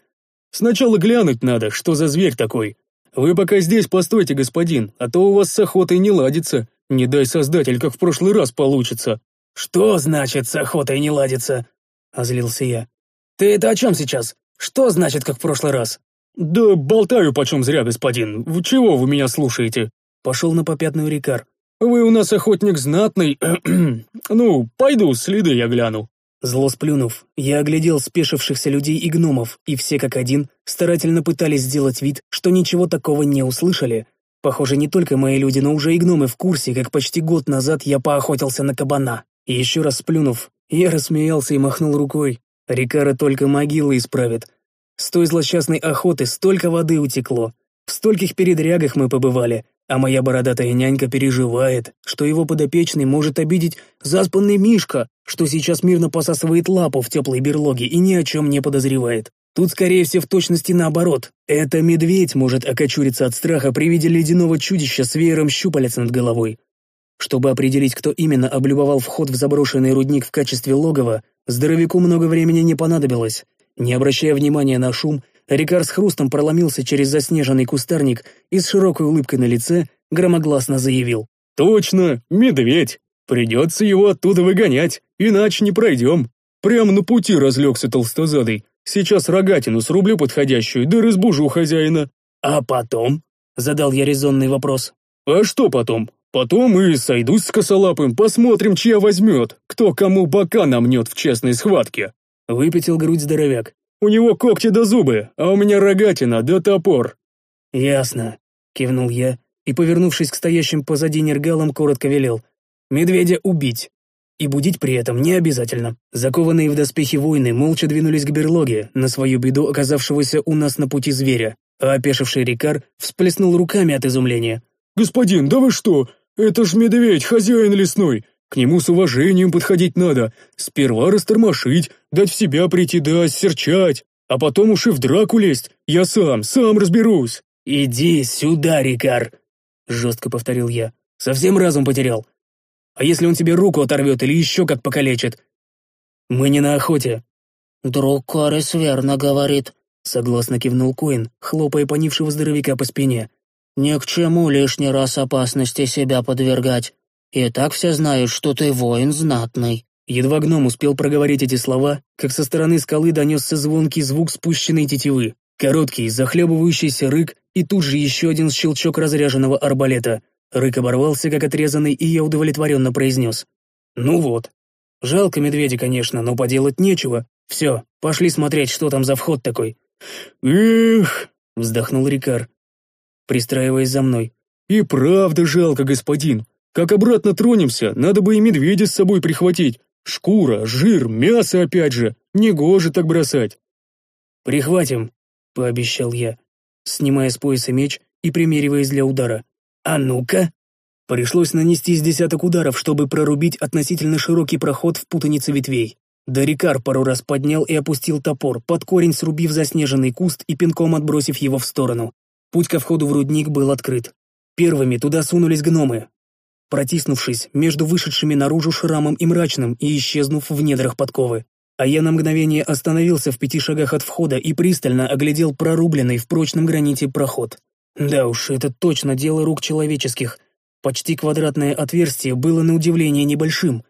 «Сначала глянуть надо, что за зверь такой. Вы пока здесь постойте, господин, а то у вас с охотой не ладится. Не дай создатель, как в прошлый раз получится». «Что значит с охотой не ладится?» — озлился я. «Ты это о чем сейчас? Что значит, как в прошлый раз?» «Да болтаю почем зря, господин. Вы чего вы меня слушаете?» Пошел на попятную Рикар. «Вы у нас охотник знатный. ну, пойду, следы я гляну». Зло сплюнув, я оглядел спешившихся людей и гномов, и все как один старательно пытались сделать вид, что ничего такого не услышали. Похоже, не только мои люди, но уже и гномы в курсе, как почти год назад я поохотился на кабана. Еще раз сплюнув, я рассмеялся и махнул рукой. Рикара только могилы исправит. С той злосчастной охоты столько воды утекло. В стольких передрягах мы побывали, а моя бородатая нянька переживает, что его подопечный может обидеть заспанный Мишка, что сейчас мирно посасывает лапу в теплой берлоге и ни о чем не подозревает. Тут, скорее всего, в точности наоборот. Это медведь может окочуриться от страха при виде ледяного чудища с веером щупалец над головой. Чтобы определить, кто именно облюбовал вход в заброшенный рудник в качестве логова, здоровяку много времени не понадобилось. Не обращая внимания на шум, Рикар с хрустом проломился через заснеженный кустарник и с широкой улыбкой на лице громогласно заявил. «Точно, медведь! Придется его оттуда выгонять, иначе не пройдем. Прямо на пути разлегся толстозадый. Сейчас рогатину срублю подходящую, да разбужу хозяина». «А потом?» — задал я резонный вопрос. «А что потом? Потом и сойдусь с косолапым, посмотрим, чья возьмет, кто кому бока намнет в честной схватке». Выпятил грудь здоровяк. «У него когти до зубы, а у меня рогатина да топор». «Ясно», — кивнул я и, повернувшись к стоящим позади нергалам, коротко велел. «Медведя убить!» И будить при этом не обязательно. Закованные в доспехи воины молча двинулись к берлоге, на свою беду оказавшегося у нас на пути зверя, а опешивший Рикар всплеснул руками от изумления. «Господин, да вы что? Это ж медведь, хозяин лесной! К нему с уважением подходить надо. Сперва растормошить, дать в себя прийти да серчать, а потом уж и в драку лезть. Я сам, сам разберусь». «Иди сюда, Рикар!» — жестко повторил я. «Совсем разум потерял. А если он тебе руку оторвет или еще как покалечит? Мы не на охоте». «Друг Корис верно говорит», — согласно кивнул Коин, хлопая понившего здоровяка по спине. «Ни к чему лишний раз опасности себя подвергать. И так все знают, что ты воин знатный». Едва гном успел проговорить эти слова, как со стороны скалы донесся звонкий звук спущенной тетивы, короткий, захлебывающийся рык и тут же еще один щелчок разряженного арбалета. Рык оборвался, как отрезанный, и я удовлетворенно произнес. «Ну вот. Жалко медведя, конечно, но поделать нечего. Все, пошли смотреть, что там за вход такой». «Эх!» — вздохнул Рикар, пристраиваясь за мной. «И правда жалко, господин. Как обратно тронемся, надо бы и медведя с собой прихватить. Шкура, жир, мясо опять же. Негоже так бросать». «Прихватим», — пообещал я, снимая с пояса меч и примериваясь для удара. «А ну-ка!» Пришлось нанести с десяток ударов, чтобы прорубить относительно широкий проход в путанице ветвей. Дарикар пару раз поднял и опустил топор, под корень срубив заснеженный куст и пинком отбросив его в сторону. Путь ко входу в рудник был открыт. Первыми туда сунулись гномы, протиснувшись между вышедшими наружу шрамом и мрачным и исчезнув в недрах подковы. А я на мгновение остановился в пяти шагах от входа и пристально оглядел прорубленный в прочном граните проход. Да уж, это точно дело рук человеческих. Почти квадратное отверстие было на удивление небольшим.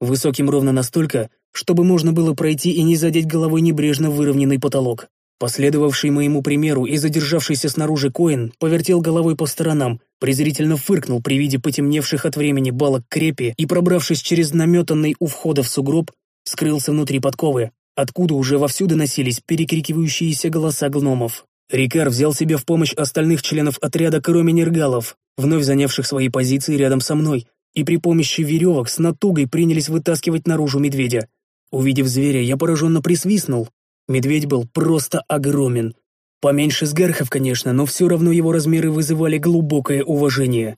Высоким ровно настолько, чтобы можно было пройти и не задеть головой небрежно выровненный потолок. Последовавший моему примеру и задержавшийся снаружи Коин повертел головой по сторонам, презрительно фыркнул при виде потемневших от времени балок крепи и, пробравшись через наметанный у входа в сугроб, скрылся внутри подковы, откуда уже вовсю доносились перекрикивающиеся голоса гномов. Рикар взял себе в помощь остальных членов отряда, кроме нергалов, вновь занявших свои позиции рядом со мной, и при помощи веревок с натугой принялись вытаскивать наружу медведя. Увидев зверя, я пораженно присвистнул. Медведь был просто огромен. Поменьше сгархов, конечно, но все равно его размеры вызывали глубокое уважение.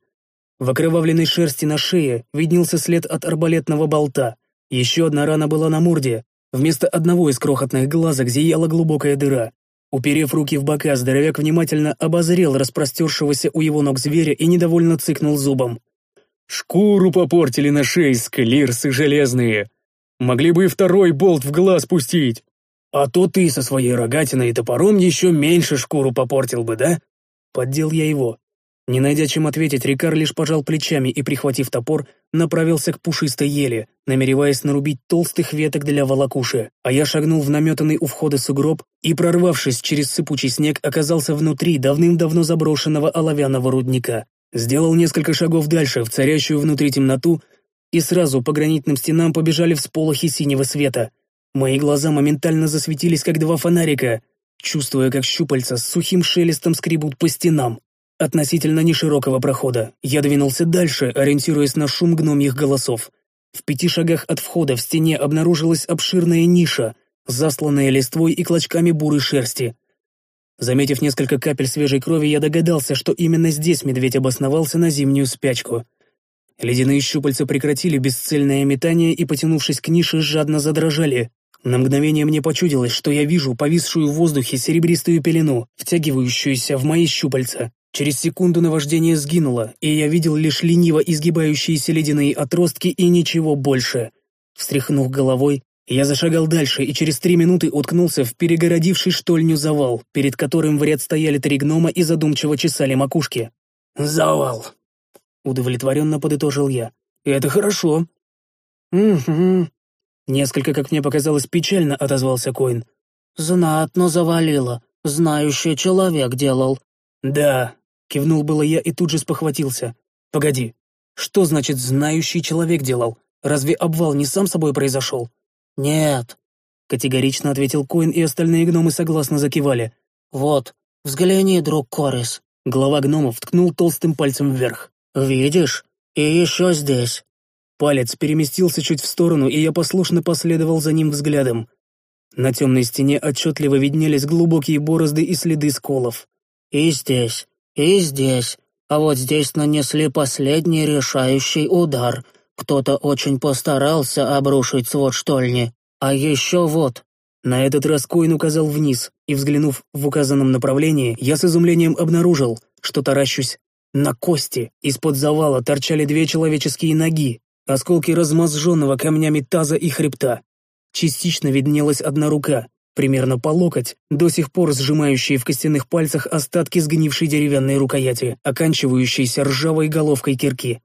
В окровавленной шерсти на шее виднелся след от арбалетного болта. Еще одна рана была на морде. Вместо одного из крохотных глазок зияла глубокая дыра. Уперев руки в бока, здоровяк внимательно обозрел распростершегося у его ног зверя и недовольно цыкнул зубом. «Шкуру попортили на шее склирсы железные. Могли бы и второй болт в глаз пустить». «А то ты со своей рогатиной и топором еще меньше шкуру попортил бы, да?» Поддел я его. Не найдя чем ответить, Рикар лишь пожал плечами и, прихватив топор, направился к пушистой еле, намереваясь нарубить толстых веток для волокуши, а я шагнул в наметанный у входа сугроб и, прорвавшись через сыпучий снег, оказался внутри давным-давно заброшенного оловянного рудника. Сделал несколько шагов дальше, в царящую внутри темноту, и сразу по гранитным стенам побежали всполохи синего света. Мои глаза моментально засветились, как два фонарика, чувствуя, как щупальца с сухим шелестом скребут по стенам. Относительно неширокого прохода я двинулся дальше, ориентируясь на шум гномьих голосов. В пяти шагах от входа в стене обнаружилась обширная ниша, засланная листвой и клочками бурой шерсти. Заметив несколько капель свежей крови, я догадался, что именно здесь медведь обосновался на зимнюю спячку. Ледяные щупальца прекратили бесцельное метание и, потянувшись к нише, жадно задрожали. На мгновение мне почудилось, что я вижу повисшую в воздухе серебристую пелену, втягивающуюся в мои щупальца. Через секунду наваждение сгинуло, и я видел лишь лениво изгибающиеся ледяные отростки и ничего больше. Встряхнув головой, я зашагал дальше и через три минуты уткнулся в перегородивший штольню завал, перед которым в ряд стояли три гнома и задумчиво чесали макушки. «Завал!» — удовлетворенно подытожил я. «Это хорошо». «Угу». Несколько, как мне показалось, печально отозвался Коин. «Знатно завалило. Знающий человек делал». «Да, Кивнул было я и тут же спохватился. «Погоди, что значит «знающий человек» делал? Разве обвал не сам собой произошел?» «Нет», — категорично ответил Коин, и остальные гномы согласно закивали. «Вот, взгляни, друг Корис». Глава гномов ткнул толстым пальцем вверх. «Видишь? И еще здесь». Палец переместился чуть в сторону, и я послушно последовал за ним взглядом. На темной стене отчетливо виднелись глубокие борозды и следы сколов. «И здесь, и здесь. А вот здесь нанесли последний решающий удар. Кто-то очень постарался обрушить свод штольни. А еще вот». На этот раз Коин указал вниз, и, взглянув в указанном направлении, я с изумлением обнаружил, что таращусь на кости. Из-под завала торчали две человеческие ноги, осколки размозженного камнями таза и хребта. Частично виднелась одна рука, примерно по локоть, до сих пор сжимающие в костяных пальцах остатки сгнившей деревянной рукояти, оканчивающейся ржавой головкой кирки.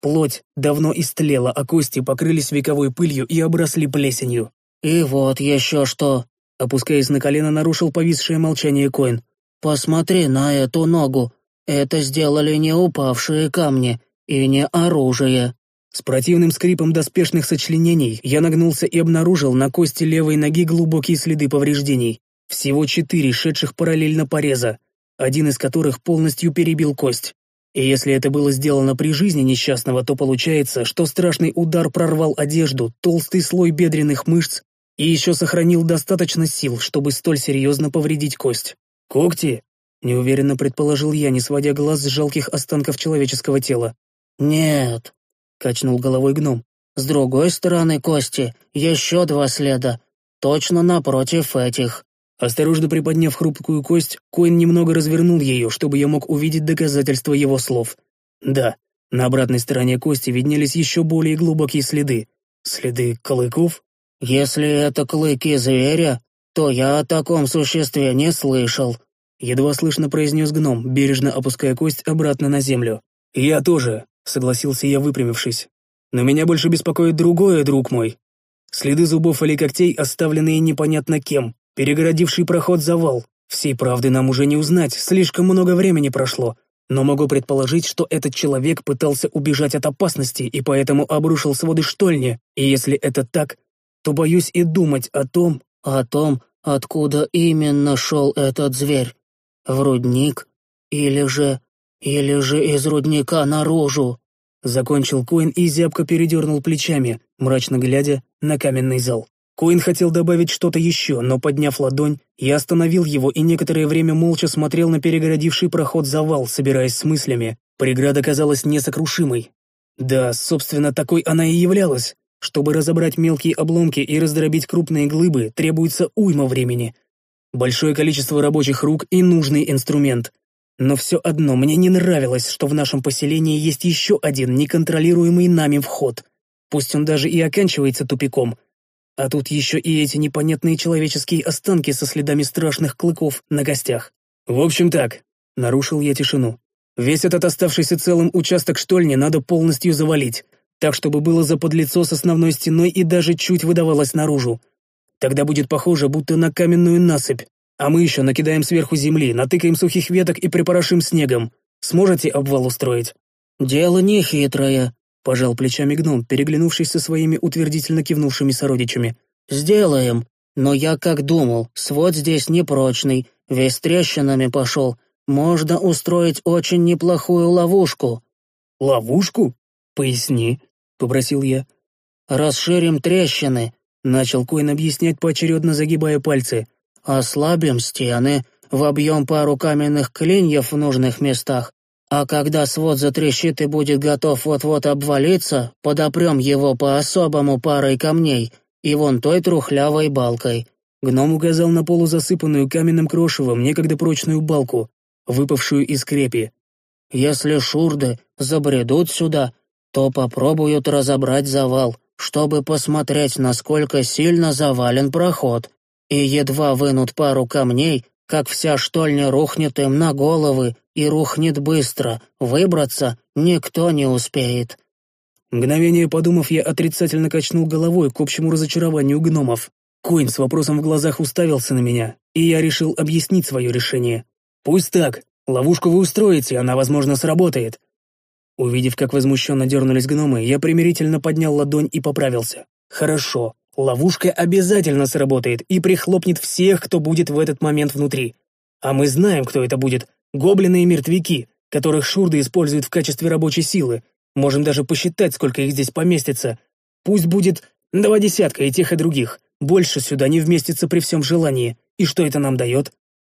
Плоть давно истлела, а кости покрылись вековой пылью и обросли плесенью. «И вот еще что!» Опускаясь на колено, нарушил повисшее молчание Коин. «Посмотри на эту ногу. Это сделали не упавшие камни и не оружие. С противным скрипом доспешных сочленений я нагнулся и обнаружил на кости левой ноги глубокие следы повреждений. Всего четыре шедших параллельно пореза, один из которых полностью перебил кость. И если это было сделано при жизни несчастного, то получается, что страшный удар прорвал одежду, толстый слой бедренных мышц и еще сохранил достаточно сил, чтобы столь серьезно повредить кость. «Когти?» — неуверенно предположил я, не сводя глаз с жалких останков человеческого тела. «Нет», — качнул головой гном. «С другой стороны кости еще два следа, точно напротив этих». Осторожно приподняв хрупкую кость, Коин немного развернул ее, чтобы я мог увидеть доказательства его слов. Да, на обратной стороне кости виднелись еще более глубокие следы. Следы клыков? «Если это клыки зверя, то я о таком существе не слышал», едва слышно произнес гном, бережно опуская кость обратно на землю. «Я тоже», — согласился я, выпрямившись. «Но меня больше беспокоит другое, друг мой. Следы зубов или когтей, оставленные непонятно кем, перегородивший проход завал. Всей правды нам уже не узнать, слишком много времени прошло. Но могу предположить, что этот человек пытался убежать от опасности и поэтому обрушил своды штольни. И если это так, то боюсь и думать о том... О том, откуда именно шел этот зверь. В рудник? Или же «Или же из рудника наружу!» Закончил Коин и зябко передернул плечами, мрачно глядя на каменный зал. Коин хотел добавить что-то еще, но, подняв ладонь, я остановил его и некоторое время молча смотрел на перегородивший проход завал, собираясь с мыслями. Преграда казалась несокрушимой. Да, собственно, такой она и являлась. Чтобы разобрать мелкие обломки и раздробить крупные глыбы, требуется уйма времени. Большое количество рабочих рук и нужный инструмент — но все одно мне не нравилось, что в нашем поселении есть еще один неконтролируемый нами вход. Пусть он даже и оканчивается тупиком. А тут еще и эти непонятные человеческие останки со следами страшных клыков на гостях. В общем так, нарушил я тишину. Весь этот оставшийся целым участок штольни надо полностью завалить, так чтобы было заподлицо с основной стеной и даже чуть выдавалось наружу. Тогда будет похоже, будто на каменную насыпь, а мы еще накидаем сверху земли, натыкаем сухих веток и припорошим снегом. Сможете обвал устроить?» «Дело нехитрое», — пожал плечами гном, переглянувшись со своими утвердительно кивнувшими сородичами. «Сделаем. Но я как думал, свод здесь непрочный, весь трещинами пошел. Можно устроить очень неплохую ловушку». «Ловушку? Поясни», — попросил я. «Расширим трещины», — начал Коин объяснять, поочередно загибая пальцы. Ослабим стены, вобьем пару каменных клиньев в нужных местах, а когда свод затрещит и будет готов вот-вот обвалиться, подопрем его по-особому парой камней и вон той трухлявой балкой». Гном указал на полузасыпанную каменным крошевом некогда прочную балку, выпавшую из крепи. «Если шурды забредут сюда, то попробуют разобрать завал, чтобы посмотреть, насколько сильно завален проход и едва вынут пару камней, как вся штольня рухнет им на головы и рухнет быстро, выбраться никто не успеет». Мгновение подумав, я отрицательно качнул головой к общему разочарованию гномов. Коин с вопросом в глазах уставился на меня, и я решил объяснить свое решение. «Пусть так. Ловушку вы устроите, она, возможно, сработает». Увидев, как возмущенно дернулись гномы, я примирительно поднял ладонь и поправился. «Хорошо. Ловушка обязательно сработает и прихлопнет всех, кто будет в этот момент внутри. А мы знаем, кто это будет. Гоблины и мертвяки, которых шурды используют в качестве рабочей силы. Можем даже посчитать, сколько их здесь поместится. Пусть будет два десятка и тех, и других. Больше сюда не вместится при всем желании. И что это нам дает?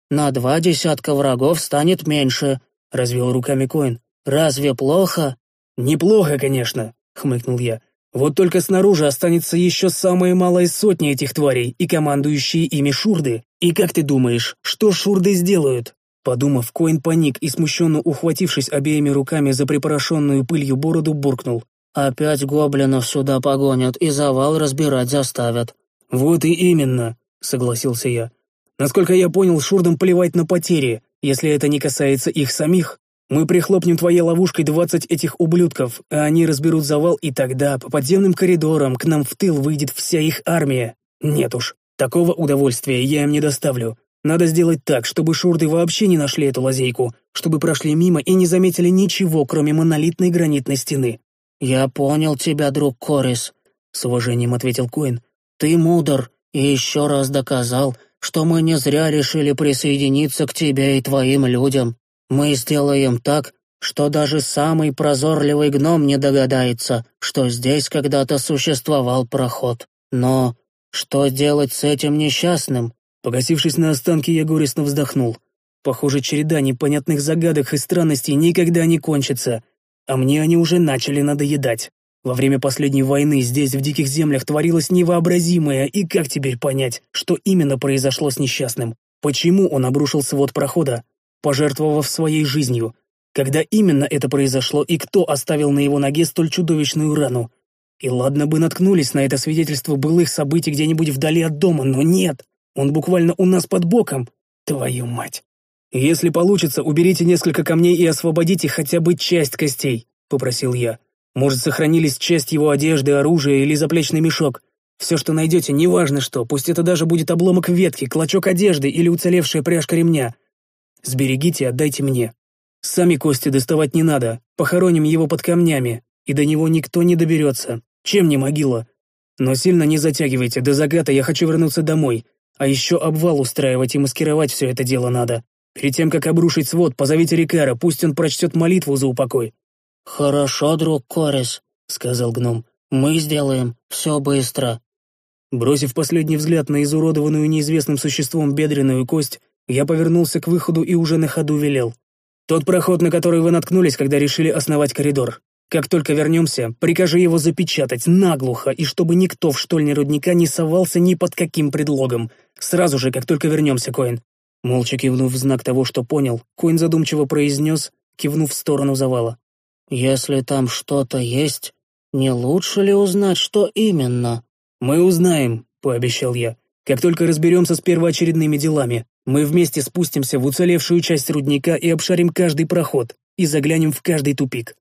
На два десятка врагов станет меньше, развел руками Коин. Разве плохо? Неплохо, конечно, хмыкнул я. Вот только снаружи останется еще самая малая сотня этих тварей и командующие ими шурды. И как ты думаешь, что шурды сделают? Подумав, Коин паник и, смущенно ухватившись обеими руками за припорошенную пылью бороду, буркнул. «Опять гоблинов сюда погонят и завал разбирать заставят». «Вот и именно», — согласился я. «Насколько я понял, шурдам плевать на потери, если это не касается их самих. Мы прихлопнем твоей ловушкой двадцать этих ублюдков, а они разберут завал, и тогда по подземным коридорам к нам в тыл выйдет вся их армия. Нет уж, такого удовольствия я им не доставлю. Надо сделать так, чтобы шурды вообще не нашли эту лазейку, чтобы прошли мимо и не заметили ничего, кроме монолитной гранитной стены». «Я понял тебя, друг Корис», — с уважением ответил Коин. «Ты мудр и еще раз доказал, что мы не зря решили присоединиться к тебе и твоим людям. Мы сделаем так, что даже самый прозорливый гном не догадается, что здесь когда-то существовал проход. Но что делать с этим несчастным? Погасившись на останки, я горестно вздохнул. Похоже, череда непонятных загадок и странностей никогда не кончится, а мне они уже начали надоедать. Во время последней войны здесь, в диких землях, творилось невообразимое, и как теперь понять, что именно произошло с несчастным? Почему он обрушил свод прохода? Пожертвовав своей жизнью. Когда именно это произошло и кто оставил на его ноге столь чудовищную рану? И ладно бы наткнулись на это свидетельство былых событий где-нибудь вдали от дома, но нет, он буквально у нас под боком. Твою мать. «Если получится, уберите несколько камней и освободите хотя бы часть костей», — попросил я. «Может, сохранились часть его одежды, оружия или заплечный мешок. Все, что найдете, неважно что, пусть это даже будет обломок ветки, клочок одежды или уцелевшая пряжка ремня. Сберегите отдайте мне. Сами кости доставать не надо, похороним его под камнями, и до него никто не доберется. Чем не могила? Но сильно не затягивайте, до заката я хочу вернуться домой, а еще обвал устраивать и маскировать все это дело надо. Перед тем, как обрушить свод, позовите Рикара, пусть он прочтет молитву за упокой». «Хорошо, друг Корис», — сказал гном. «Мы сделаем все быстро». Бросив последний взгляд на изуродованную неизвестным существом бедренную кость, я повернулся к выходу и уже на ходу велел. «Тот проход, на который вы наткнулись, когда решили основать коридор. Как только вернемся, прикажи его запечатать наглухо, и чтобы никто в штольне рудника не совался ни под каким предлогом. Сразу же, как только вернемся, Коин». Молча кивнув в знак того, что понял, Коин задумчиво произнес, кивнув в сторону завала. «Если там что-то есть, не лучше ли узнать, что именно?» «Мы узнаем», — пообещал я, «как только разберемся с первоочередными делами. Мы вместе спустимся в уцелевшую часть рудника и обшарим каждый проход, и заглянем в каждый тупик.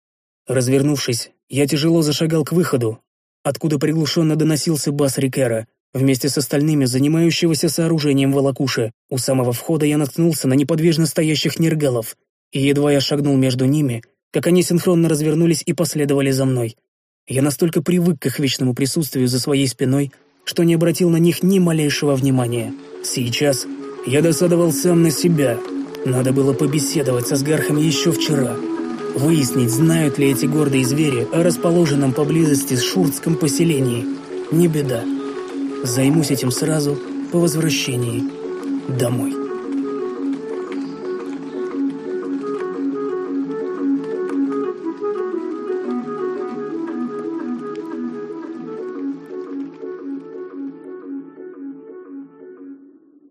Развернувшись, я тяжело зашагал к выходу, откуда приглушенно доносился бас Рикера, вместе с остальными занимающегося сооружением волокуши. У самого входа я наткнулся на неподвижно стоящих нергалов, и едва я шагнул между ними, как они синхронно развернулись и последовали за мной. Я настолько привык к их вечному присутствию за своей спиной, что не обратил на них ни малейшего внимания. Сейчас я досадовал сам на себя. Надо было побеседовать со Сгархом еще вчера. Выяснить, знают ли эти гордые звери о расположенном поблизости с Шуртском поселении. Не беда. Займусь этим сразу по возвращении домой.